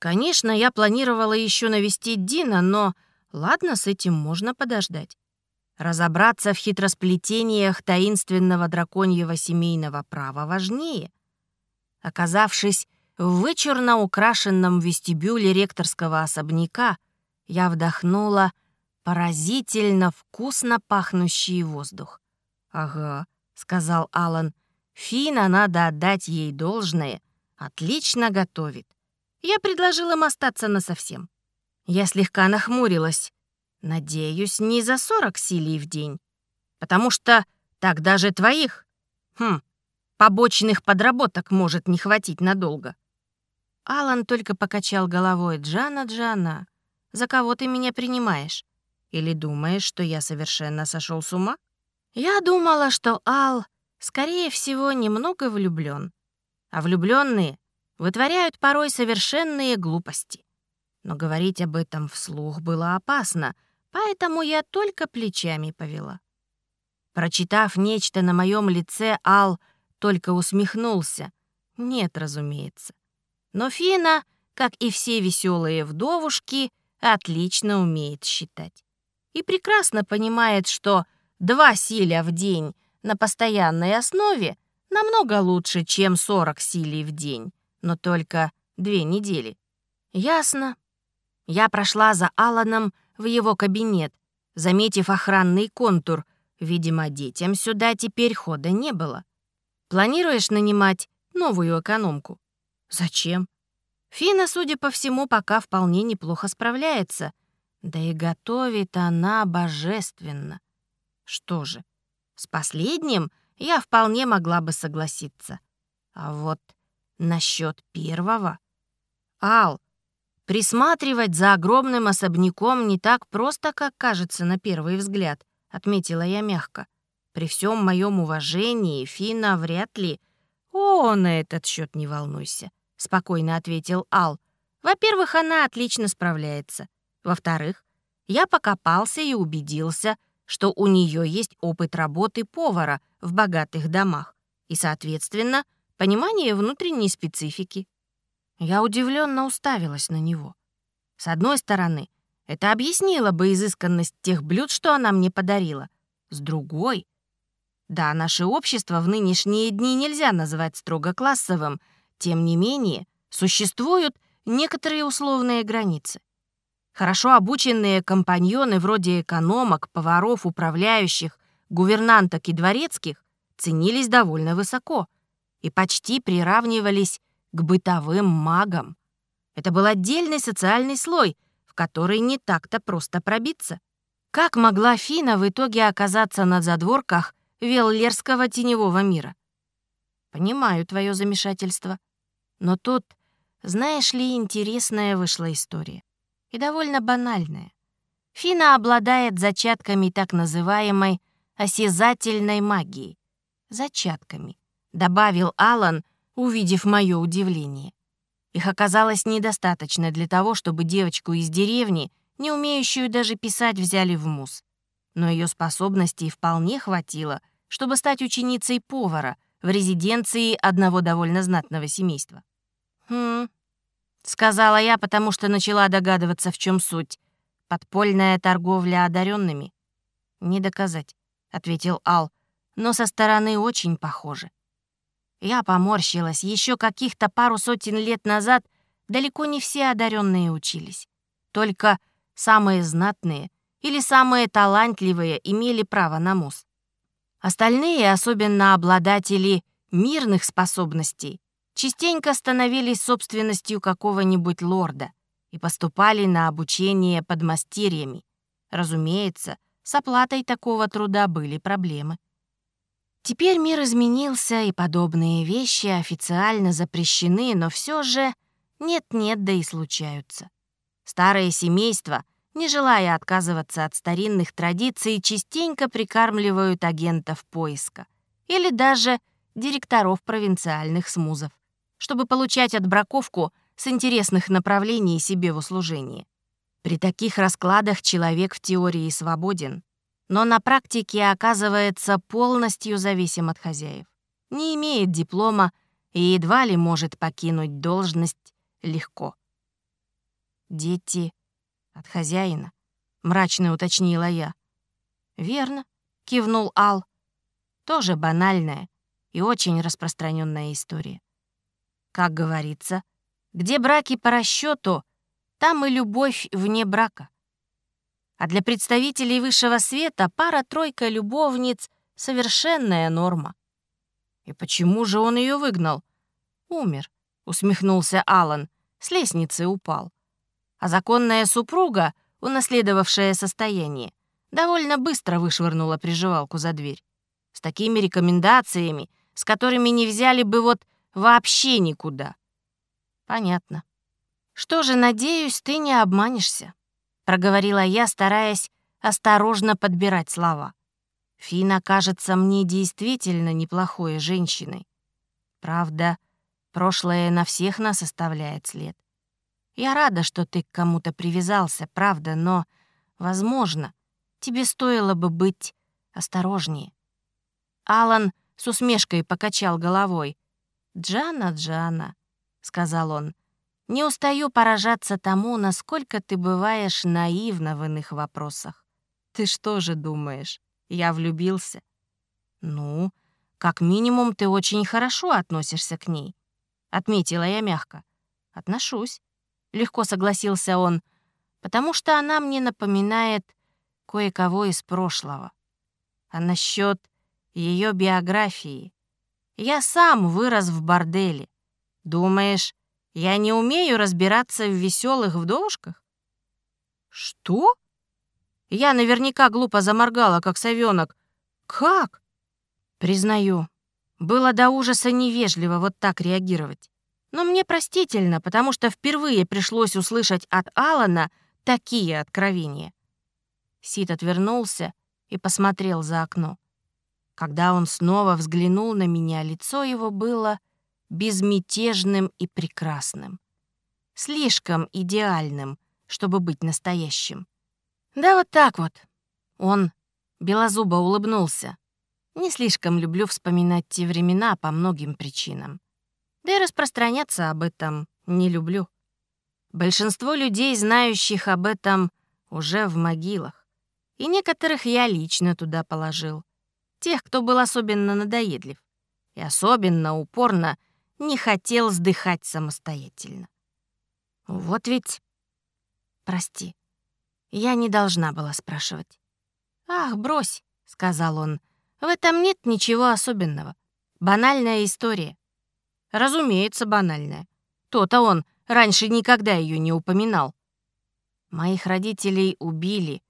Конечно, я планировала еще навестить Дина, но ладно, с этим можно подождать. Разобраться в хитросплетениях таинственного драконьего семейного права важнее. Оказавшись в вычурно украшенном вестибюле ректорского особняка, я вдохнула поразительно вкусно пахнущий воздух. «Ага», — сказал Алан, — «Фина надо отдать ей должное. Отлично готовит. Я предложила им остаться насовсем». Я слегка нахмурилась. Надеюсь, не за сорок силий в день. Потому что так даже твоих, хм, побочных подработок может не хватить надолго. Алан только покачал головой. «Джана, Джана, за кого ты меня принимаешь? Или думаешь, что я совершенно сошел с ума? Я думала, что Ал, скорее всего, немного влюблен, а влюбленные вытворяют порой совершенные глупости. Но говорить об этом вслух было опасно, поэтому я только плечами повела. Прочитав нечто на моем лице, Ал только усмехнулся. Нет, разумеется. Но Фина, как и все веселые вдовушки, отлично умеет считать и прекрасно понимает, что два силя в день на постоянной основе намного лучше, чем 40 силий в день, но только две недели. Ясно. Я прошла за Аланом в его кабинет, заметив охранный контур. Видимо, детям сюда теперь хода не было. Планируешь нанимать новую экономку? Зачем? Фина, судя по всему, пока вполне неплохо справляется, да и готовит она божественно. Что же, с последним я вполне могла бы согласиться. А вот насчет первого... Ал, присматривать за огромным особняком не так просто, как кажется на первый взгляд, отметила я мягко. При всем моем уважении Фина вряд ли... О, на этот счет не волнуйся, спокойно ответил Ал. Во-первых, она отлично справляется. Во-вторых, я покопался и убедился, что у нее есть опыт работы повара в богатых домах и, соответственно, понимание внутренней специфики. Я удивленно уставилась на него. С одной стороны, это объяснило бы изысканность тех блюд, что она мне подарила. С другой, да, наше общество в нынешние дни нельзя называть строго классовым, тем не менее, существуют некоторые условные границы. Хорошо обученные компаньоны вроде экономок, поваров, управляющих, гувернанток и дворецких ценились довольно высоко и почти приравнивались к бытовым магам. Это был отдельный социальный слой, в который не так-то просто пробиться. Как могла Фина в итоге оказаться на задворках Веллерского теневого мира? Понимаю твое замешательство. Но тут, знаешь ли, интересная вышла история. И довольно банальная. Фина обладает зачатками так называемой осязательной магии. Зачатками, добавил Алан, увидев мое удивление. Их оказалось недостаточно для того, чтобы девочку из деревни, не умеющую даже писать, взяли в МУС. Но ее способностей вполне хватило, чтобы стать ученицей повара в резиденции одного довольно знатного семейства. «Хм», — сказала я, потому что начала догадываться, в чем суть. «Подпольная торговля одаренными. «Не доказать», — ответил Ал, — «но со стороны очень похоже». Я поморщилась. Еще каких-то пару сотен лет назад далеко не все одаренные учились. Только самые знатные или самые талантливые имели право на мус. Остальные, особенно обладатели мирных способностей, частенько становились собственностью какого-нибудь лорда и поступали на обучение под мастерьями. Разумеется, с оплатой такого труда были проблемы. Теперь мир изменился, и подобные вещи официально запрещены, но все же нет-нет, да и случаются. Старые семейства, не желая отказываться от старинных традиций, частенько прикармливают агентов поиска или даже директоров провинциальных смузов, чтобы получать отбраковку с интересных направлений себе в услужении. При таких раскладах человек в теории свободен, но на практике оказывается полностью зависим от хозяев. Не имеет диплома и едва ли может покинуть должность легко. «Дети от хозяина», — мрачно уточнила я. «Верно», — кивнул Ал. «Тоже банальная и очень распространенная история. Как говорится, где браки по расчету, там и любовь вне брака. А для представителей высшего света пара-тройка любовниц — совершенная норма. И почему же он ее выгнал? Умер, усмехнулся Алан, с лестницы упал. А законная супруга, унаследовавшая состояние, довольно быстро вышвырнула приживалку за дверь. С такими рекомендациями, с которыми не взяли бы вот вообще никуда. Понятно. Что же, надеюсь, ты не обманешься проговорила я, стараясь осторожно подбирать слова. Фина кажется мне действительно неплохой женщиной. Правда, прошлое на всех нас оставляет след. Я рада, что ты к кому-то привязался, правда, но, возможно, тебе стоило бы быть осторожнее. Алан с усмешкой покачал головой. «Джана, Джана», — сказал он, не устаю поражаться тому, насколько ты бываешь наивна в иных вопросах. Ты что же думаешь, я влюбился? Ну, как минимум, ты очень хорошо относишься к ней. Отметила я мягко. Отношусь. Легко согласился он, потому что она мне напоминает кое-кого из прошлого. А насчет ее биографии. Я сам вырос в борделе. Думаешь, я не умею разбираться в веселых вдовушках. Что? Я наверняка глупо заморгала, как совенок. Как? Признаю, было до ужаса невежливо вот так реагировать. Но мне простительно, потому что впервые пришлось услышать от Алана такие откровения. Сид отвернулся и посмотрел за окно. Когда он снова взглянул на меня, лицо его было безмятежным и прекрасным. Слишком идеальным, чтобы быть настоящим. Да вот так вот. Он белозубо улыбнулся. Не слишком люблю вспоминать те времена по многим причинам. Да и распространяться об этом не люблю. Большинство людей, знающих об этом, уже в могилах. И некоторых я лично туда положил. Тех, кто был особенно надоедлив. И особенно упорно не хотел сдыхать самостоятельно. Вот ведь... Прости, я не должна была спрашивать. «Ах, брось», — сказал он, — «в этом нет ничего особенного. Банальная история». «Разумеется, банальная. То-то он раньше никогда ее не упоминал. Моих родителей убили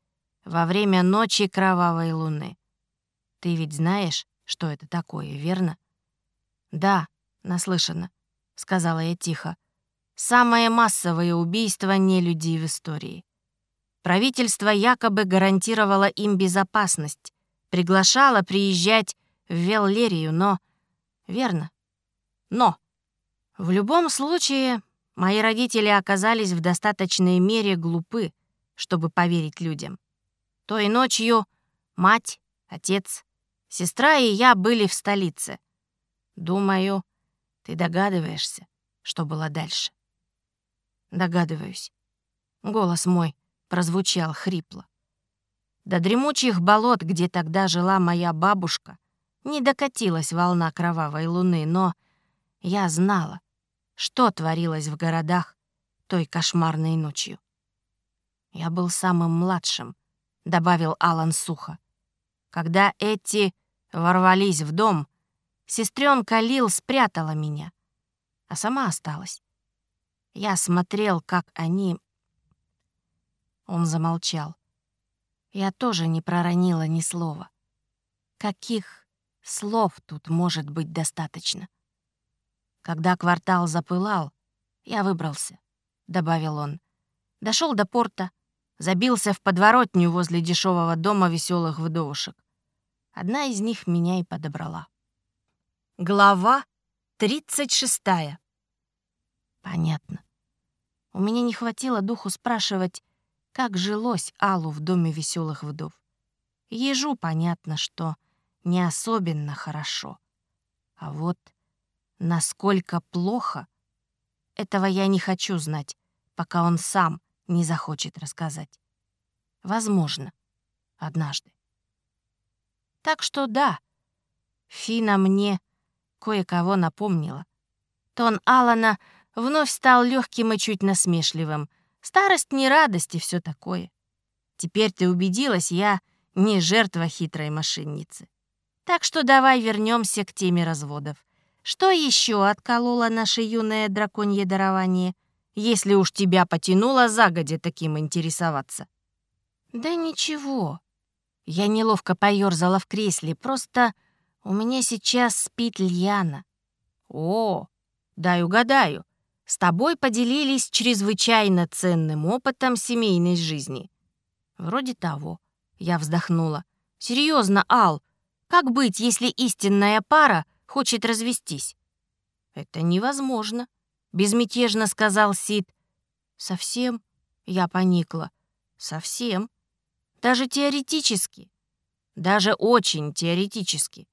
во время ночи кровавой луны. Ты ведь знаешь, что это такое, верно? Да, наслышана, сказала я тихо. Самое массовое убийство нелюдей в истории. Правительство якобы гарантировало им безопасность, приглашало приезжать в Веллерию, но... Верно. Но. В любом случае, Мои родители оказались в достаточной мере глупы, чтобы поверить людям. Той ночью мать, отец, сестра и я были в столице. Думаю, ты догадываешься, что было дальше. Догадываюсь. Голос мой прозвучал хрипло. До дремучих болот, где тогда жила моя бабушка, не докатилась волна кровавой луны, но я знала, что творилось в городах той кошмарной ночью. «Я был самым младшим», — добавил Алан сухо. «Когда эти ворвались в дом, сестренка Лил спрятала меня, а сама осталась. Я смотрел, как они...» Он замолчал. Я тоже не проронила ни слова. Каких слов тут может быть достаточно? Когда квартал запылал, я выбрался, — добавил он. Дошел до порта, забился в подворотню возле дешевого дома веселых вдовушек. Одна из них меня и подобрала. Глава 36. Понятно. У меня не хватило духу спрашивать, как жилось Аллу в доме веселых вдов. Ежу понятно, что не особенно хорошо. А вот Насколько плохо? Этого я не хочу знать, пока он сам не захочет рассказать. Возможно, однажды. Так что да, Фина мне кое-кого напомнила. Тон Алана вновь стал легким и чуть насмешливым. Старость не радость и все такое. Теперь ты убедилась, я не жертва хитрой мошенницы. Так что давай вернемся к теме разводов. Что еще откололо наше юное драконье дарование, если уж тебя потянуло загодя таким интересоваться? Да ничего. Я неловко поёрзала в кресле, просто у меня сейчас спит Льяна. О, дай угадаю, с тобой поделились чрезвычайно ценным опытом семейной жизни. Вроде того. Я вздохнула. Серьезно, Ал, как быть, если истинная пара хочет развестись. «Это невозможно», — безмятежно сказал Сид. «Совсем?» — я поникла. «Совсем? Даже теоретически. Даже очень теоретически.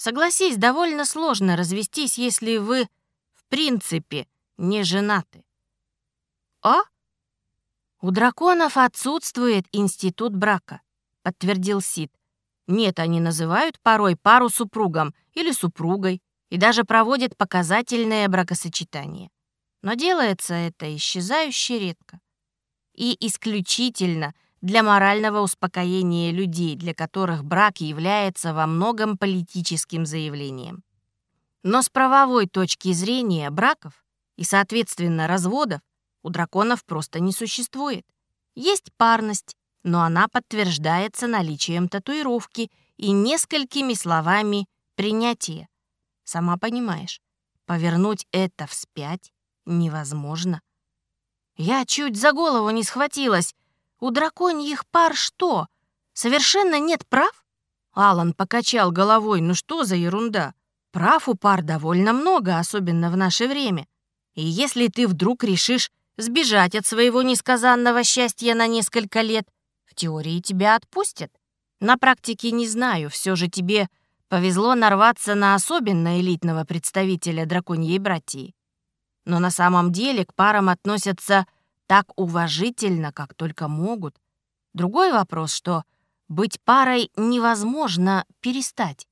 Согласись, довольно сложно развестись, если вы, в принципе, не женаты». «А?» «У драконов отсутствует институт брака», — подтвердил Сид. Нет, они называют порой пару супругом или супругой и даже проводят показательное бракосочетание. Но делается это исчезающе редко. И исключительно для морального успокоения людей, для которых брак является во многом политическим заявлением. Но с правовой точки зрения браков и, соответственно, разводов у драконов просто не существует. Есть парность, но она подтверждается наличием татуировки и несколькими словами «принятие». Сама понимаешь, повернуть это вспять невозможно. Я чуть за голову не схватилась. У драконьих пар что, совершенно нет прав? Алан покачал головой. Ну что за ерунда? Прав у пар довольно много, особенно в наше время. И если ты вдруг решишь сбежать от своего несказанного счастья на несколько лет, в теории тебя отпустят. На практике не знаю, все же тебе повезло нарваться на особенно элитного представителя драконьей братьи. Но на самом деле к парам относятся так уважительно, как только могут. Другой вопрос, что быть парой невозможно перестать.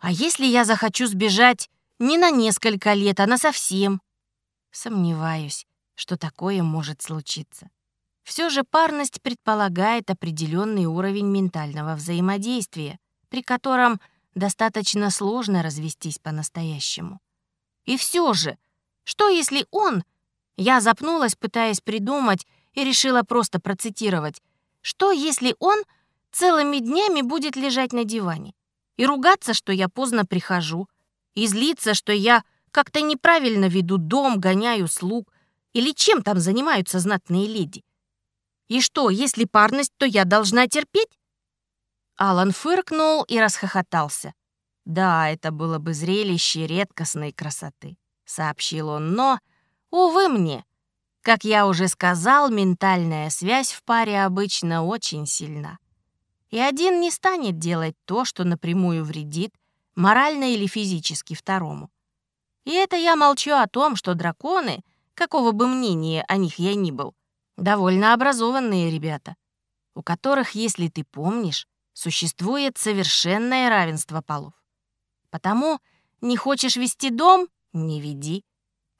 А если я захочу сбежать не на несколько лет, а на совсем? Сомневаюсь, что такое может случиться. Все же парность предполагает определенный уровень ментального взаимодействия, при котором достаточно сложно развестись по-настоящему. И все же, что если он... Я запнулась, пытаясь придумать, и решила просто процитировать. Что если он целыми днями будет лежать на диване и ругаться, что я поздно прихожу, и злиться, что я как-то неправильно веду дом, гоняю слуг, или чем там занимаются знатные леди? И что, если парность, то я должна терпеть? Алан фыркнул и расхохотался. Да, это было бы зрелище редкостной красоты, сообщил он, но, увы мне, как я уже сказал, ментальная связь в паре обычно очень сильна. И один не станет делать то, что напрямую вредит, морально или физически второму. И это я молчу о том, что драконы, какого бы мнения о них я ни был, довольно образованные ребята, у которых, если ты помнишь, существует совершенное равенство полов. Потому не хочешь вести дом — не веди.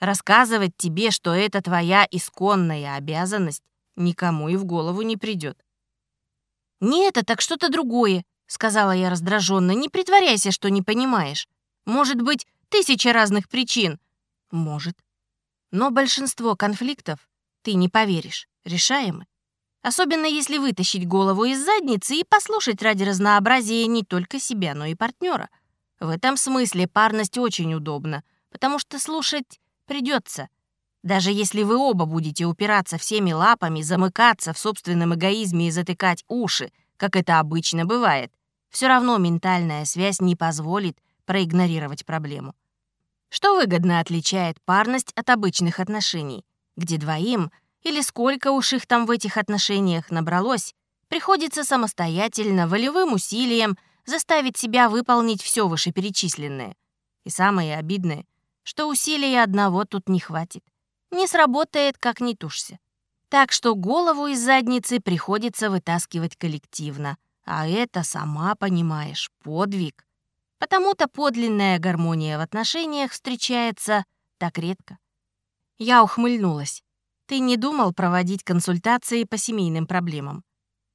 Рассказывать тебе, что это твоя исконная обязанность, никому и в голову не придет. «Не это, так что-то другое», — сказала я раздраженно. «Не притворяйся, что не понимаешь. Может быть, тысяча разных причин». «Может». Но большинство конфликтов ты не поверишь, решаемы. Особенно если вытащить голову из задницы и послушать ради разнообразия не только себя, но и партнера. В этом смысле парность очень удобна, потому что слушать придется. Даже если вы оба будете упираться всеми лапами, замыкаться в собственном эгоизме и затыкать уши, как это обычно бывает, все равно ментальная связь не позволит проигнорировать проблему. Что выгодно отличает парность от обычных отношений — где двоим, или сколько уж их там в этих отношениях набралось, приходится самостоятельно, волевым усилием заставить себя выполнить все вышеперечисленное. И самое обидное, что усилия одного тут не хватит. Не сработает, как не тушься. Так что голову из задницы приходится вытаскивать коллективно. А это, сама понимаешь, подвиг. Потому-то подлинная гармония в отношениях встречается так редко. Я ухмыльнулась. Ты не думал проводить консультации по семейным проблемам.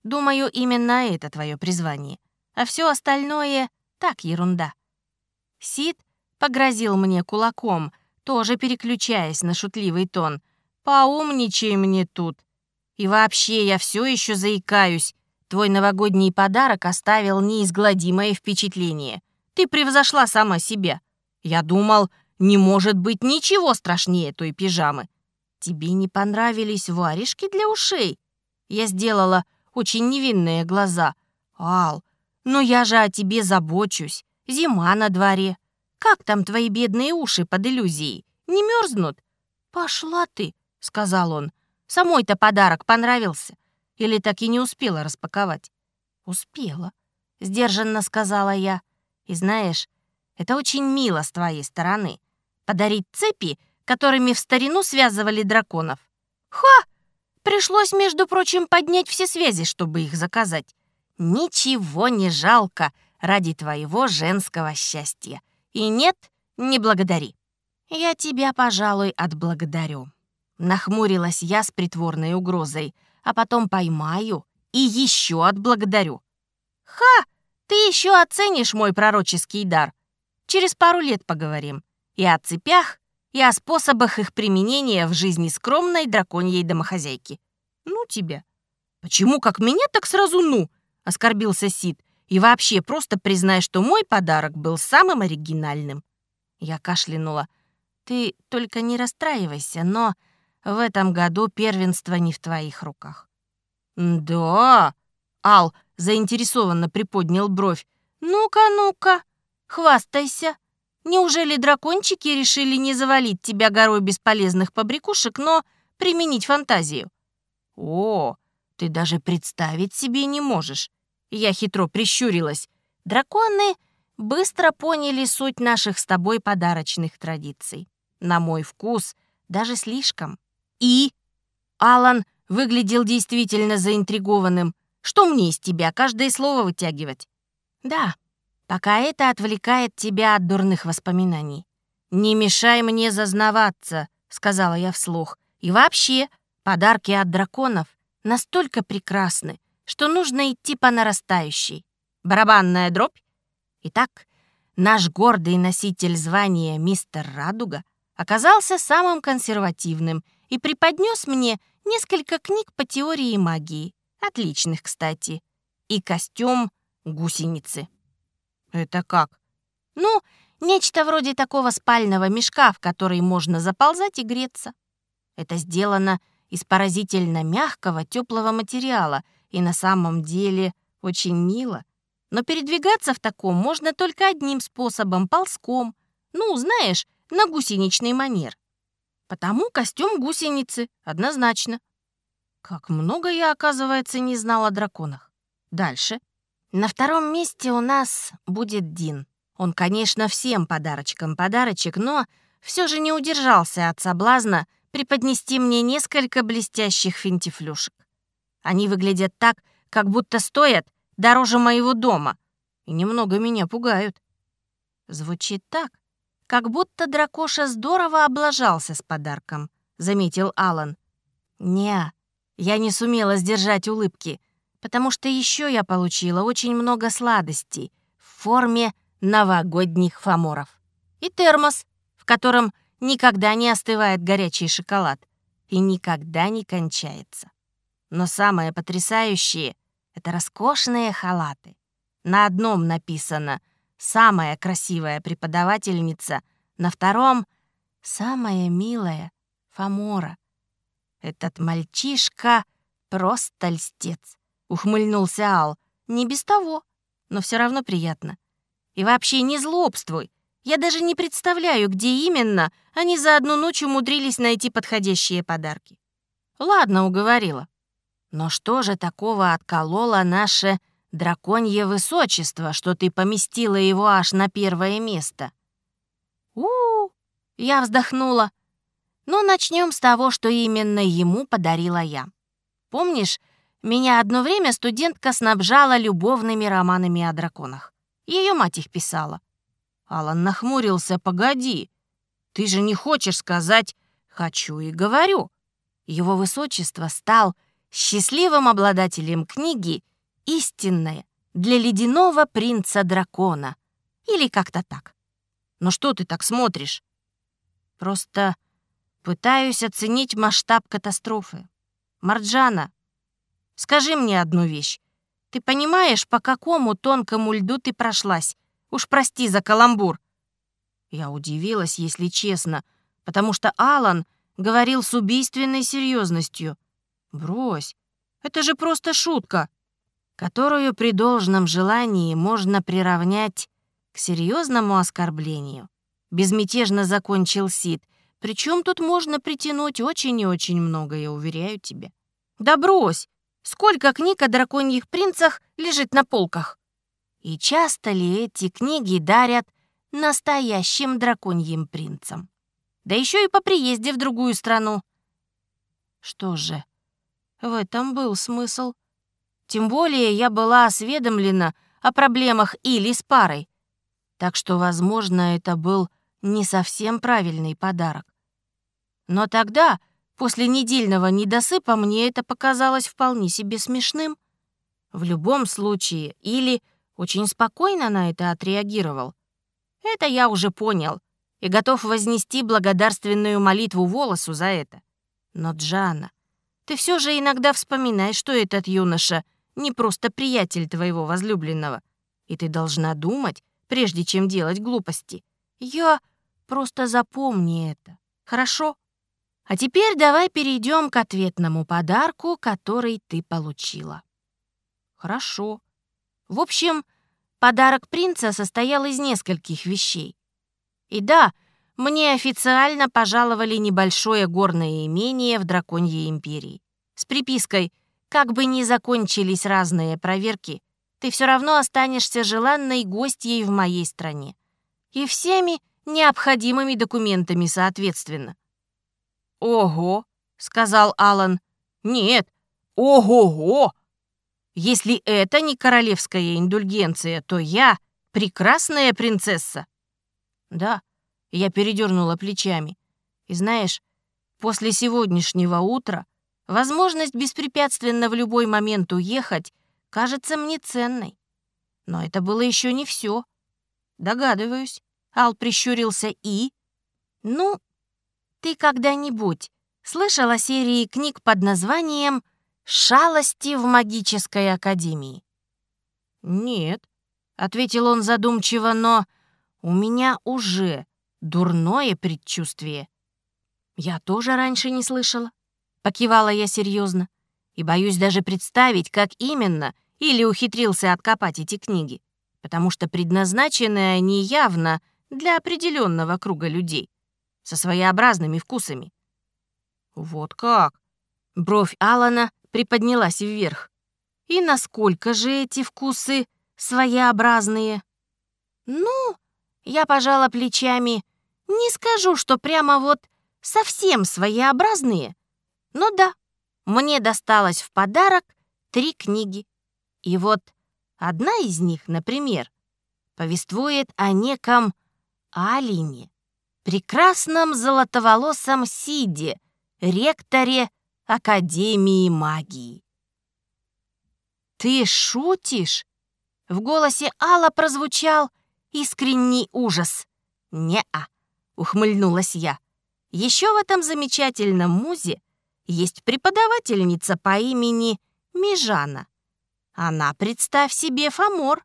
Думаю, именно это твое призвание. А все остальное — так, ерунда. Сид погрозил мне кулаком, тоже переключаясь на шутливый тон. «Поумничай мне тут. И вообще, я все еще заикаюсь. Твой новогодний подарок оставил неизгладимое впечатление. Ты превзошла сама себя. Я думал, не может быть ничего страшнее той пижамы. Тебе не понравились варежки для ушей? Я сделала очень невинные глаза. Ал, но я же о тебе забочусь. Зима на дворе. Как там твои бедные уши под иллюзией? Не мерзнут? Пошла ты, сказал он. Самой-то подарок понравился. Или так и не успела распаковать? Успела, сдержанно сказала я. И знаешь, это очень мило с твоей стороны подарить цепи, которыми в старину связывали драконов. Ха! Пришлось, между прочим, поднять все связи, чтобы их заказать. Ничего не жалко ради твоего женского счастья. И нет, не благодари. Я тебя, пожалуй, отблагодарю. Нахмурилась я с притворной угрозой, а потом поймаю и еще отблагодарю. Ха! Ты еще оценишь мой пророческий дар. Через пару лет поговорим и о цепях, и о способах их применения в жизни скромной драконьей домохозяйки. Ну тебя. Почему как меня, так сразу ну? Оскорбился Сид. И вообще просто признай, что мой подарок был самым оригинальным. Я кашлянула. Ты только не расстраивайся, но в этом году первенство не в твоих руках. Да, Ал заинтересованно приподнял бровь. Ну-ка, ну-ка, хвастайся. Неужели дракончики решили не завалить тебя горой бесполезных побрякушек, но применить фантазию? О, ты даже представить себе не можешь. Я хитро прищурилась. Драконы быстро поняли суть наших с тобой подарочных традиций. На мой вкус, даже слишком. И Алан выглядел действительно заинтригованным. Что мне из тебя каждое слово вытягивать? Да, пока это отвлекает тебя от дурных воспоминаний. «Не мешай мне зазнаваться», — сказала я вслух. «И вообще, подарки от драконов настолько прекрасны, что нужно идти по нарастающей. Барабанная дробь? Итак, наш гордый носитель звания мистер Радуга оказался самым консервативным и преподнес мне несколько книг по теории магии, отличных, кстати, и костюм гусеницы. Это как? Ну, нечто вроде такого спального мешка, в который можно заползать и греться. Это сделано из поразительно мягкого, теплого материала и на самом деле очень мило. Но передвигаться в таком можно только одним способом — ползком. Ну, знаешь, на гусеничный манер. Потому костюм гусеницы, однозначно. Как много я, оказывается, не знала о драконах. Дальше. На втором месте у нас будет Дин. Он, конечно, всем подарочкам подарочек, но все же не удержался от соблазна преподнести мне несколько блестящих финтифлюшек. Они выглядят так, как будто стоят дороже моего дома, и немного меня пугают. Звучит так, как будто дракоша здорово облажался с подарком, заметил Алан. Не, я не сумела сдержать улыбки, потому что еще я получила очень много сладостей в форме новогодних фаморов. И термос, в котором никогда не остывает горячий шоколад и никогда не кончается. Но самое потрясающее — это роскошные халаты. На одном написано «Самая красивая преподавательница», на втором — «Самая милая Фомора». Этот мальчишка просто льстец, ухмыльнулся Ал. Не без того, но все равно приятно. И вообще не злобствуй. Я даже не представляю, где именно они за одну ночь умудрились найти подходящие подарки. Ладно, уговорила. Но что же такого откололо наше драконье высочество, что ты поместила его аж на первое место? у, -у, -у я вздохнула. Но начнем с того, что именно ему подарила я. Помнишь, меня одно время студентка снабжала любовными романами о драконах. Ее мать их писала. Алан нахмурился. «Погоди, ты же не хочешь сказать «хочу» и говорю». Его высочество стал счастливым обладателем книги «Истинная для ледяного принца-дракона» или как-то так. Но что ты так смотришь? Просто пытаюсь оценить масштаб катастрофы. Марджана, скажи мне одну вещь. Ты понимаешь, по какому тонкому льду ты прошлась? Уж прости за каламбур». Я удивилась, если честно, потому что Алан говорил с убийственной серьезностью. «Брось, это же просто шутка, которую при должном желании можно приравнять к серьезному оскорблению». Безмятежно закончил Сид. Причем тут можно притянуть очень и очень много, я уверяю тебе. Да брось! Сколько книг о драконьих принцах лежит на полках? И часто ли эти книги дарят настоящим драконьим принцам? Да еще и по приезде в другую страну. Что же, в этом был смысл. Тем более я была осведомлена о проблемах Или с парой. Так что, возможно, это был не совсем правильный подарок. Но тогда, после недельного недосыпа, мне это показалось вполне себе смешным. В любом случае, Или очень спокойно на это отреагировал. Это я уже понял и готов вознести благодарственную молитву волосу за это. Но, Джана, ты все же иногда вспоминаешь, что этот юноша не просто приятель твоего возлюбленного, и ты должна думать, прежде чем делать глупости. Я просто запомни это, хорошо? А теперь давай перейдем к ответному подарку, который ты получила. Хорошо. В общем, подарок принца состоял из нескольких вещей. И да, мне официально пожаловали небольшое горное имение в Драконьей империи. С припиской «Как бы ни закончились разные проверки, ты все равно останешься желанной гостьей в моей стране. И всеми необходимыми документами соответственно». «Ого!» — сказал Алан. «Нет, ого-го! Если это не королевская индульгенция, то я прекрасная принцесса». «Да», — я передернула плечами. «И знаешь, после сегодняшнего утра возможность беспрепятственно в любой момент уехать кажется мне ценной. Но это было еще не все. Догадываюсь. Ал прищурился и... Ну, ты когда-нибудь слышал о серии книг под названием «Шалости в магической академии»? Нет, ответил он задумчиво, но у меня уже дурное предчувствие. Я тоже раньше не слышала. Покивала я серьезно и боюсь даже представить, как именно или ухитрился откопать эти книги, потому что предназначены они явно для определенного круга людей со своеобразными вкусами. Вот как? Бровь Алана приподнялась вверх. И насколько же эти вкусы своеобразные? Ну, я пожала плечами. Не скажу, что прямо вот совсем своеобразные. Но да, мне досталось в подарок три книги. И вот одна из них, например, повествует о неком Алине, прекрасном золотоволосом Сиде, ректоре Академии магии. «Ты шутишь?» В голосе Алла прозвучал искренний ужас. «Не-а», — ухмыльнулась я. «Еще в этом замечательном музе есть преподавательница по имени Межана. Она, представь себе, Фомор.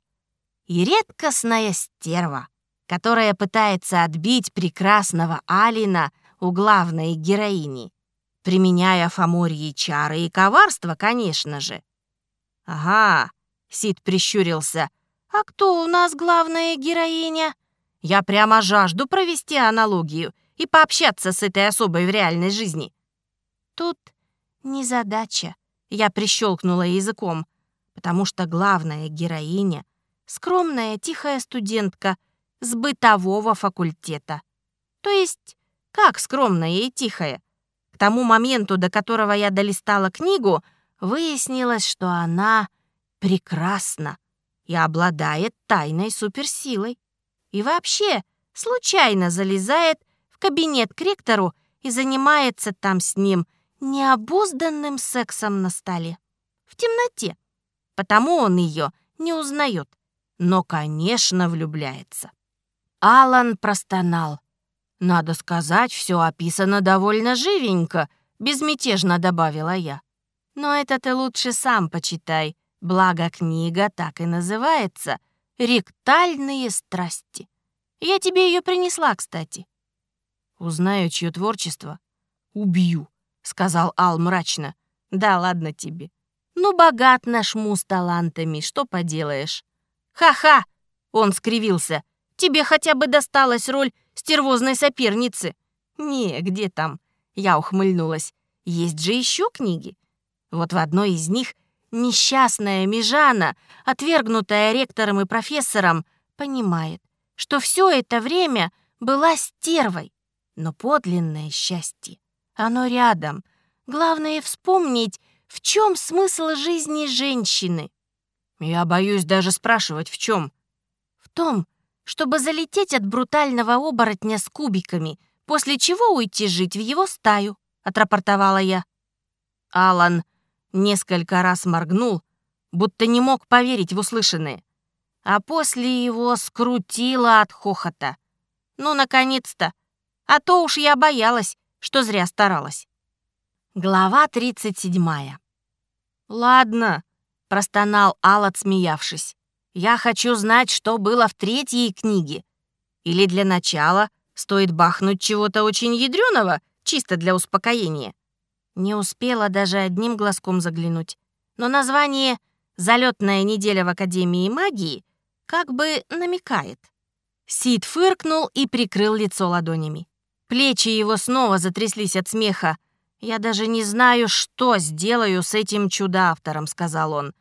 И редкостная стерва, которая пытается отбить прекрасного Алина у главной героини, применяя фоморьи чары и коварство, конечно же. «Ага», — Сид прищурился, — «а кто у нас главная героиня?» Я прямо жажду провести аналогию и пообщаться с этой особой в реальной жизни. Тут не задача, я прищелкнула языком, потому что главная героиня — скромная, тихая студентка с бытового факультета. То есть, как скромная и тихая? К тому моменту, до которого я долистала книгу, выяснилось, что она прекрасна и обладает тайной суперсилой. И вообще случайно залезает в кабинет к ректору и занимается там с ним необузданным сексом на столе. В темноте. Потому он ее не узнает. Но, конечно, влюбляется. Алан простонал. «Надо сказать, все описано довольно живенько», — безмятежно добавила я. «Но это ты лучше сам почитай. Благо, книга так и называется «Ректальные страсти». Я тебе ее принесла, кстати». «Узнаю, чье творчество. Убью», сказал Ал мрачно. «Да ладно тебе. Ну, богат наш мус талантами, что поделаешь?» «Ха-ха!» — он скривился. «Тебе хотя бы досталась роль стервозной соперницы». «Не, где там?» — я ухмыльнулась. «Есть же еще книги. Вот в одной из них несчастная Межана, отвергнутая ректором и профессором, понимает, что все это время была стервой, но подлинное счастье оно рядом. Главное вспомнить, в чем смысл жизни женщины. Я боюсь даже спрашивать, в чем. В том, чтобы залететь от брутального оборотня с кубиками, после чего уйти жить в его стаю, отрапортовала я. Алан несколько раз моргнул, будто не мог поверить в услышанное, а после его скрутило от хохота. Ну, наконец-то! А то уж я боялась, что зря старалась. Глава 37. «Ладно», — простонал Ал, отсмеявшись. «Я хочу знать, что было в третьей книге. Или для начала стоит бахнуть чего-то очень ядрёного, чисто для успокоения». Не успела даже одним глазком заглянуть. Но название «Залетная неделя в Академии магии» как бы намекает. Сид фыркнул и прикрыл лицо ладонями. Плечи его снова затряслись от смеха. «Я даже не знаю, что сделаю с этим чудо-автором», — сказал он.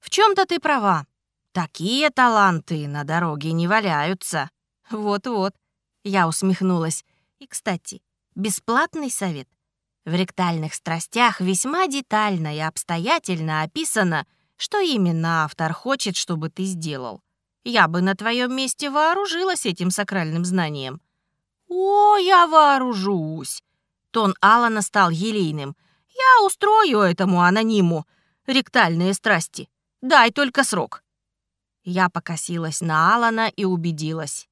«В чем то ты права. Такие таланты на дороге не валяются». «Вот-вот», — я усмехнулась. «И, кстати, бесплатный совет. В ректальных страстях весьма детально и обстоятельно описано, что именно автор хочет, чтобы ты сделал. Я бы на твоем месте вооружилась этим сакральным знанием. «О, я вооружусь!» Тон Алана стал елейным. «Я устрою этому анониму ректальные страсти. Дай только срок». Я покосилась на Алана и убедилась.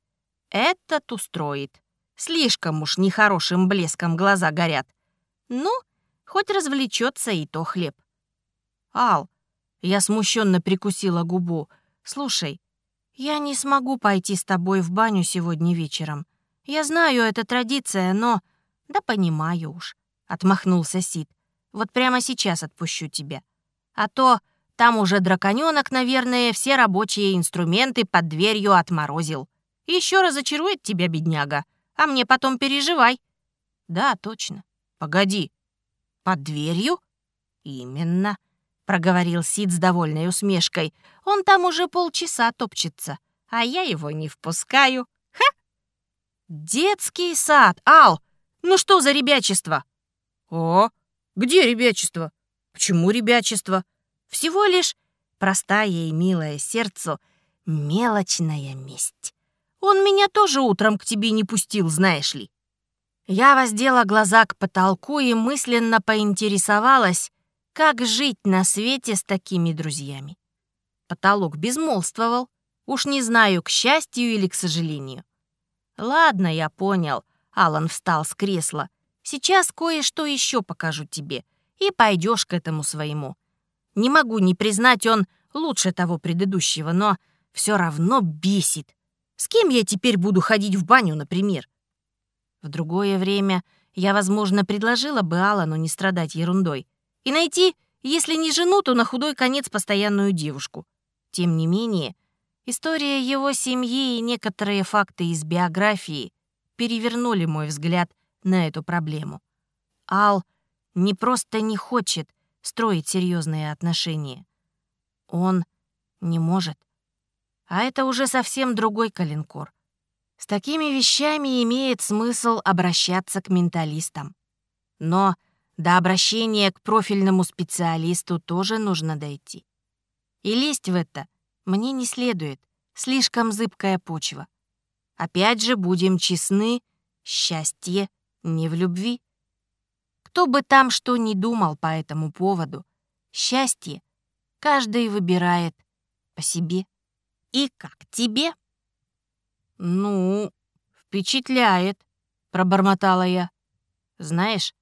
Этот устроит. Слишком уж нехорошим блеском глаза горят. Ну, хоть развлечется и то хлеб. Ал, я смущенно прикусила губу. Слушай, я не смогу пойти с тобой в баню сегодня вечером. Я знаю, это традиция, но... Да понимаю уж, отмахнулся Сид. Вот прямо сейчас отпущу тебя. А то там уже драконёнок, наверное, все рабочие инструменты под дверью отморозил. Еще разочарует тебя, бедняга, а мне потом переживай. Да, точно. Погоди. Под дверью? Именно, проговорил Сид с довольной усмешкой. Он там уже полчаса топчется, а я его не впускаю. «Детский сад, Ал! Ну что за ребячество?» «О, где ребячество? Почему ребячество? Всего лишь простая и милая сердцу мелочная месть. Он меня тоже утром к тебе не пустил, знаешь ли». Я воздела глаза к потолку и мысленно поинтересовалась, как жить на свете с такими друзьями. Потолок безмолвствовал, уж не знаю, к счастью или к сожалению. «Ладно, я понял». Алан встал с кресла. «Сейчас кое-что еще покажу тебе, и пойдешь к этому своему. Не могу не признать, он лучше того предыдущего, но все равно бесит. С кем я теперь буду ходить в баню, например?» В другое время я, возможно, предложила бы Алану не страдать ерундой и найти, если не жену, то на худой конец постоянную девушку. Тем не менее, История его семьи и некоторые факты из биографии перевернули мой взгляд на эту проблему. Ал не просто не хочет строить серьезные отношения. Он не может. А это уже совсем другой калинкор. С такими вещами имеет смысл обращаться к менталистам. Но до обращения к профильному специалисту тоже нужно дойти. И лезть в это мне не следует. Слишком зыбкая почва. Опять же, будем честны, счастье не в любви. Кто бы там что ни думал по этому поводу, счастье каждый выбирает по себе. И как тебе? Ну, впечатляет, пробормотала я. Знаешь,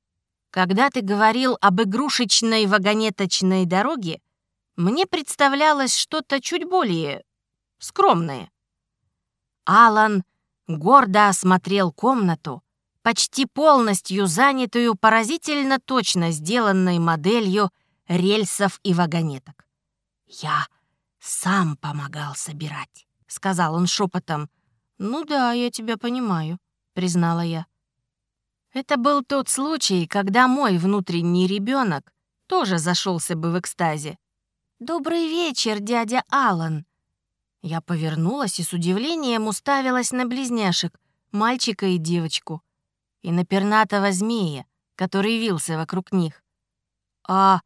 когда ты говорил об игрушечной вагонеточной дороге, мне представлялось что-то чуть более скромное. Алан гордо осмотрел комнату, почти полностью занятую поразительно точно сделанной моделью рельсов и вагонеток. «Я сам помогал собирать», — сказал он шепотом. «Ну да, я тебя понимаю», — признала я. Это был тот случай, когда мой внутренний ребенок тоже зашелся бы в экстазе. «Добрый вечер, дядя Алан!» Я повернулась и с удивлением уставилась на близняшек, мальчика и девочку, и на пернатого змея, который вился вокруг них. «А,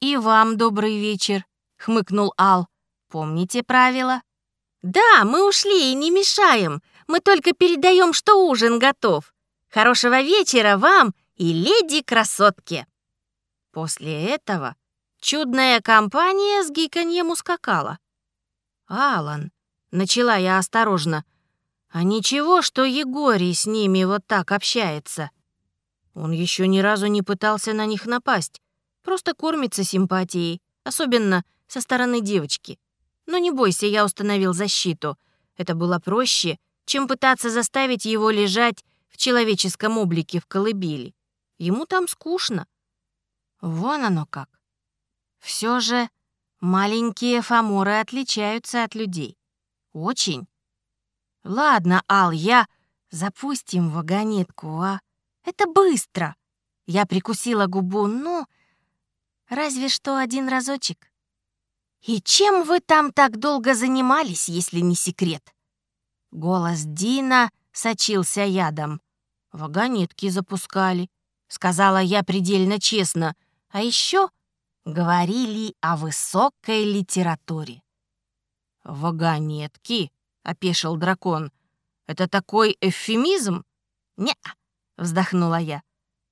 и вам добрый вечер», — хмыкнул Ал. «Помните правила?» «Да, мы ушли и не мешаем. Мы только передаем, что ужин готов. Хорошего вечера вам и леди-красотке!» После этого Чудная компания с гиканьем ускакала. «Алан», — начала я осторожно, — «а ничего, что Егорий с ними вот так общается?» Он еще ни разу не пытался на них напасть, просто кормится симпатией, особенно со стороны девочки. Но не бойся, я установил защиту. Это было проще, чем пытаться заставить его лежать в человеческом облике в колыбели. Ему там скучно. Вон оно как. Все же маленькие фаморы отличаются от людей. Очень. Ладно, Ал, я... Запустим вагонетку, а? Это быстро. Я прикусила губу, ну, разве что один разочек. И чем вы там так долго занимались, если не секрет? Голос Дина сочился ядом. Вагонетки запускали, сказала я предельно честно. А еще говорили о высокой литературе. «Вагонетки?» — опешил дракон. «Это такой эвфемизм?» «Не-а», вздохнула я.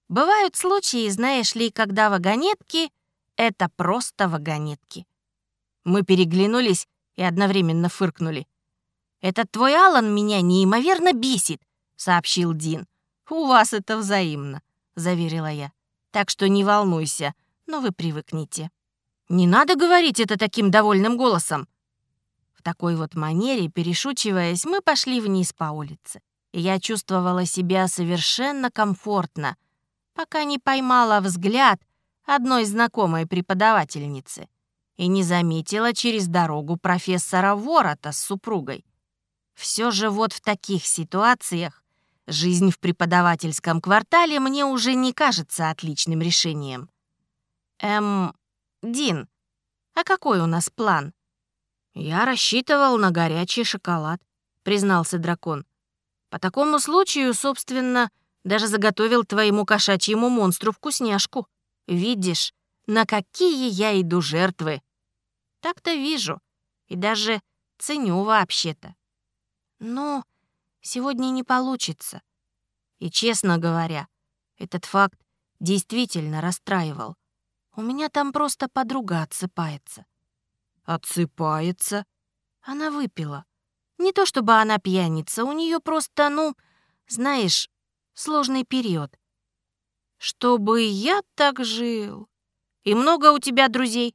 «Бывают случаи, знаешь ли, когда вагонетки — это просто вагонетки». Мы переглянулись и одновременно фыркнули. «Этот твой Алан меня неимоверно бесит», — сообщил Дин. «У вас это взаимно», — заверила я. «Так что не волнуйся, но вы привыкнете». «Не надо говорить это таким довольным голосом», в такой вот манере, перешучиваясь, мы пошли вниз по улице. Я чувствовала себя совершенно комфортно, пока не поймала взгляд одной знакомой преподавательницы и не заметила через дорогу профессора Ворота с супругой. Все же вот в таких ситуациях жизнь в преподавательском квартале мне уже не кажется отличным решением. Эм, Дин, а какой у нас план? Я рассчитывал на горячий шоколад, признался дракон. По такому случаю, собственно, даже заготовил твоему кошачьему монстру вкусняшку. Видишь, на какие я иду жертвы. Так-то вижу. И даже ценю вообще-то. Но сегодня не получится. И, честно говоря, этот факт действительно расстраивал. У меня там просто подруга отсыпается. Отсыпается? Она выпила. Не то чтобы она пьяница, у нее просто, ну, знаешь, сложный период. Чтобы я так жил. И много у тебя друзей?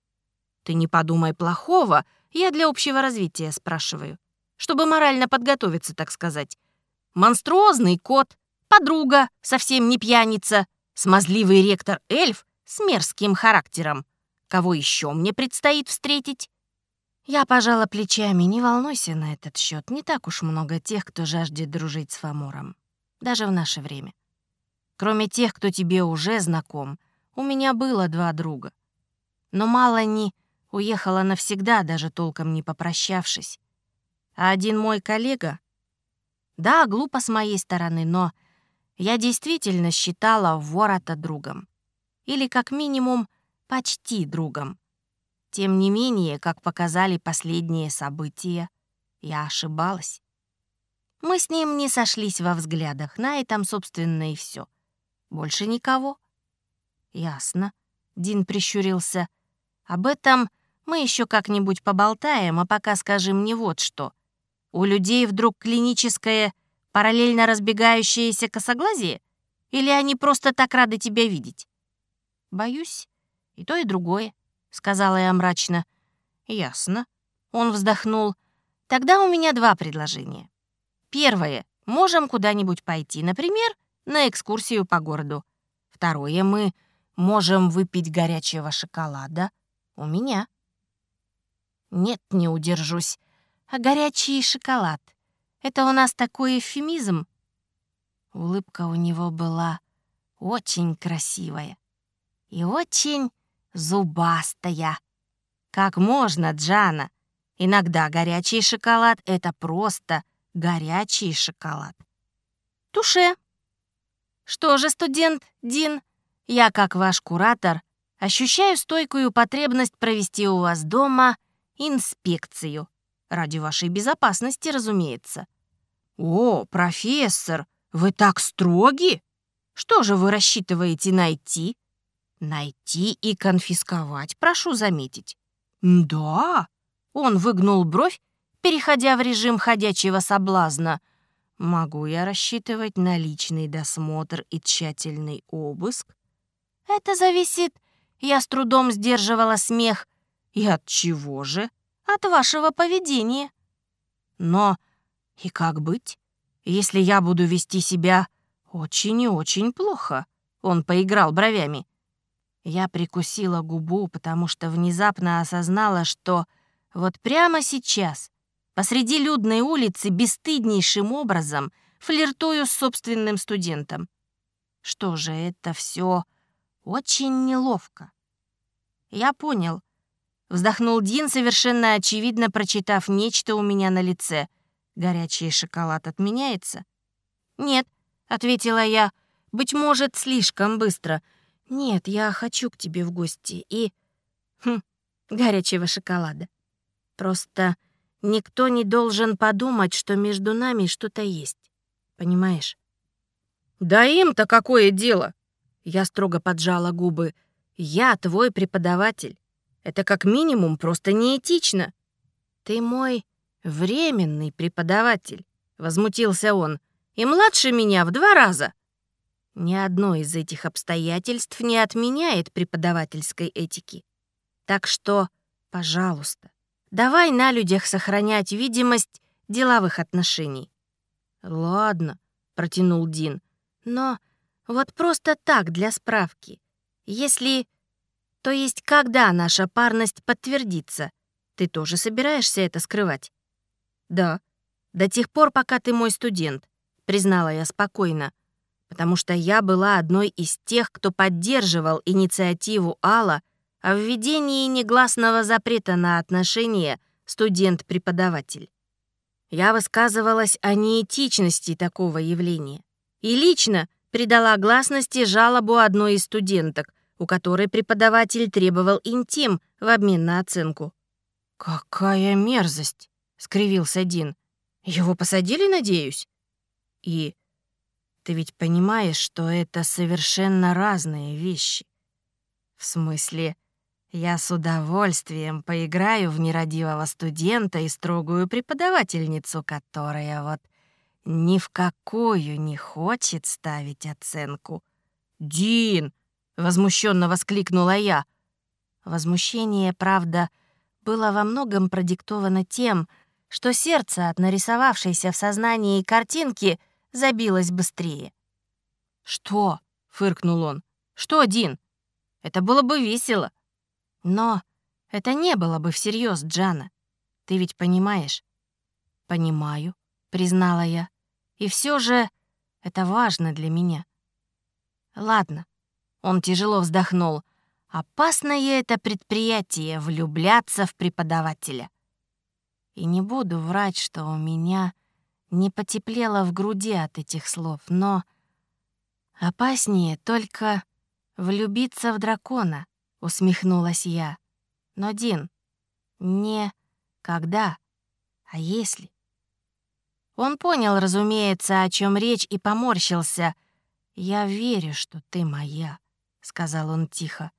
Ты не подумай плохого, я для общего развития спрашиваю. Чтобы морально подготовиться, так сказать. Монструозный кот, подруга, совсем не пьяница, смазливый ректор-эльф с мерзким характером. Кого еще мне предстоит встретить? Я пожала плечами, не волнуйся на этот счет. Не так уж много тех, кто жаждет дружить с Фамором. Даже в наше время. Кроме тех, кто тебе уже знаком, у меня было два друга. Но мало ни уехала навсегда, даже толком не попрощавшись. А один мой коллега... Да, глупо с моей стороны, но я действительно считала ворота другом. Или, как минимум, почти другом. Тем не менее, как показали последние события, я ошибалась. Мы с ним не сошлись во взглядах, на этом, собственно, и все. Больше никого. Ясно. Дин прищурился. Об этом мы еще как-нибудь поболтаем, а пока скажи мне вот что. У людей вдруг клиническое, параллельно разбегающееся косоглазие? Или они просто так рады тебя видеть? Боюсь, и то, и другое, — сказала я мрачно. Ясно. Он вздохнул. Тогда у меня два предложения. Первое. Можем куда-нибудь пойти, например, на экскурсию по городу. Второе. Мы можем выпить горячего шоколада у меня. Нет, не удержусь. А горячий шоколад — это у нас такой эвфемизм. Улыбка у него была очень красивая и очень зубастая. Как можно, Джана? Иногда горячий шоколад — это просто горячий шоколад. Туше. Что же, студент Дин, я, как ваш куратор, ощущаю стойкую потребность провести у вас дома — инспекцию. Ради вашей безопасности, разумеется. О, профессор, вы так строги? Что же вы рассчитываете найти? Найти и конфисковать, прошу заметить. Да, он выгнул бровь, переходя в режим ходячего соблазна. Могу я рассчитывать на личный досмотр и тщательный обыск? Это зависит... Я с трудом сдерживала смех — и от чего же? От вашего поведения. Но и как быть, если я буду вести себя очень и очень плохо? Он поиграл бровями. Я прикусила губу, потому что внезапно осознала, что вот прямо сейчас посреди людной улицы бесстыднейшим образом флиртую с собственным студентом. Что же, это все очень неловко. Я понял. Вздохнул Дин, совершенно очевидно прочитав нечто у меня на лице. Горячий шоколад отменяется? Нет, ответила я. Быть может, слишком быстро. Нет, я хочу к тебе в гости и... Хм, горячего шоколада. Просто никто не должен подумать, что между нами что-то есть. Понимаешь? Да им-то какое дело? Я строго поджала губы. Я твой преподаватель. Это как минимум просто неэтично. Ты мой временный преподаватель, возмутился он. И младше меня в два раза. Ни одно из этих обстоятельств не отменяет преподавательской этики. Так что, пожалуйста, давай на людях сохранять видимость деловых отношений. Ладно, протянул Дин. Но вот просто так, для справки. Если... То есть, когда наша парность подтвердится, ты тоже собираешься это скрывать? Да. До тех пор, пока ты мой студент, признала я спокойно, потому что я была одной из тех, кто поддерживал инициативу Алла о введении негласного запрета на отношения студент-преподаватель. Я высказывалась о неэтичности такого явления. И лично придала гласности жалобу одной из студенток, у которой преподаватель требовал интим в обмен на оценку. «Какая мерзость!» — скривился Дин. «Его посадили, надеюсь?» «И ты ведь понимаешь, что это совершенно разные вещи. В смысле, я с удовольствием поиграю в нерадивого студента и строгую преподавательницу, которая вот ни в какую не хочет ставить оценку. «Дин!» — возмущенно воскликнула я. Возмущение, правда, было во многом продиктовано тем, что сердце от нарисовавшейся в сознании картинки забилось быстрее. «Что?» — фыркнул он. «Что, Дин? Это было бы весело. Но это не было бы всерьез, Джана. Ты ведь понимаешь?» «Понимаю», — признала я. «И все же это важно для меня». «Ладно», — он тяжело вздохнул. «Опасное это предприятие — влюбляться в преподавателя». И не буду врать, что у меня не потеплело в груди от этих слов, но опаснее только влюбиться в дракона, усмехнулась я. Но, Дин, не когда, а если? Он понял, разумеется, о чем речь, и поморщился. «Я верю, что ты моя», — сказал он тихо.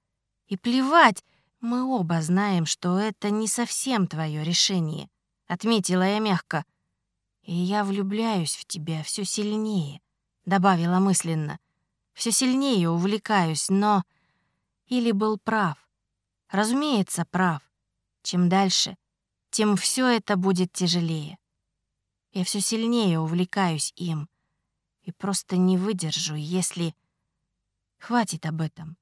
«И плевать, мы оба знаем, что это не совсем твое решение», — отметила я мягко. «И я влюбляюсь в тебя все сильнее», — добавила мысленно. Все сильнее увлекаюсь, но...» Или был прав. Разумеется, прав. Чем дальше, тем все это будет тяжелее. Я все сильнее увлекаюсь им и просто не выдержу, если... Хватит об этом.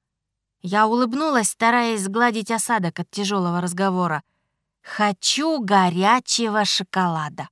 Я улыбнулась, стараясь сгладить осадок от тяжелого разговора. «Хочу горячего шоколада».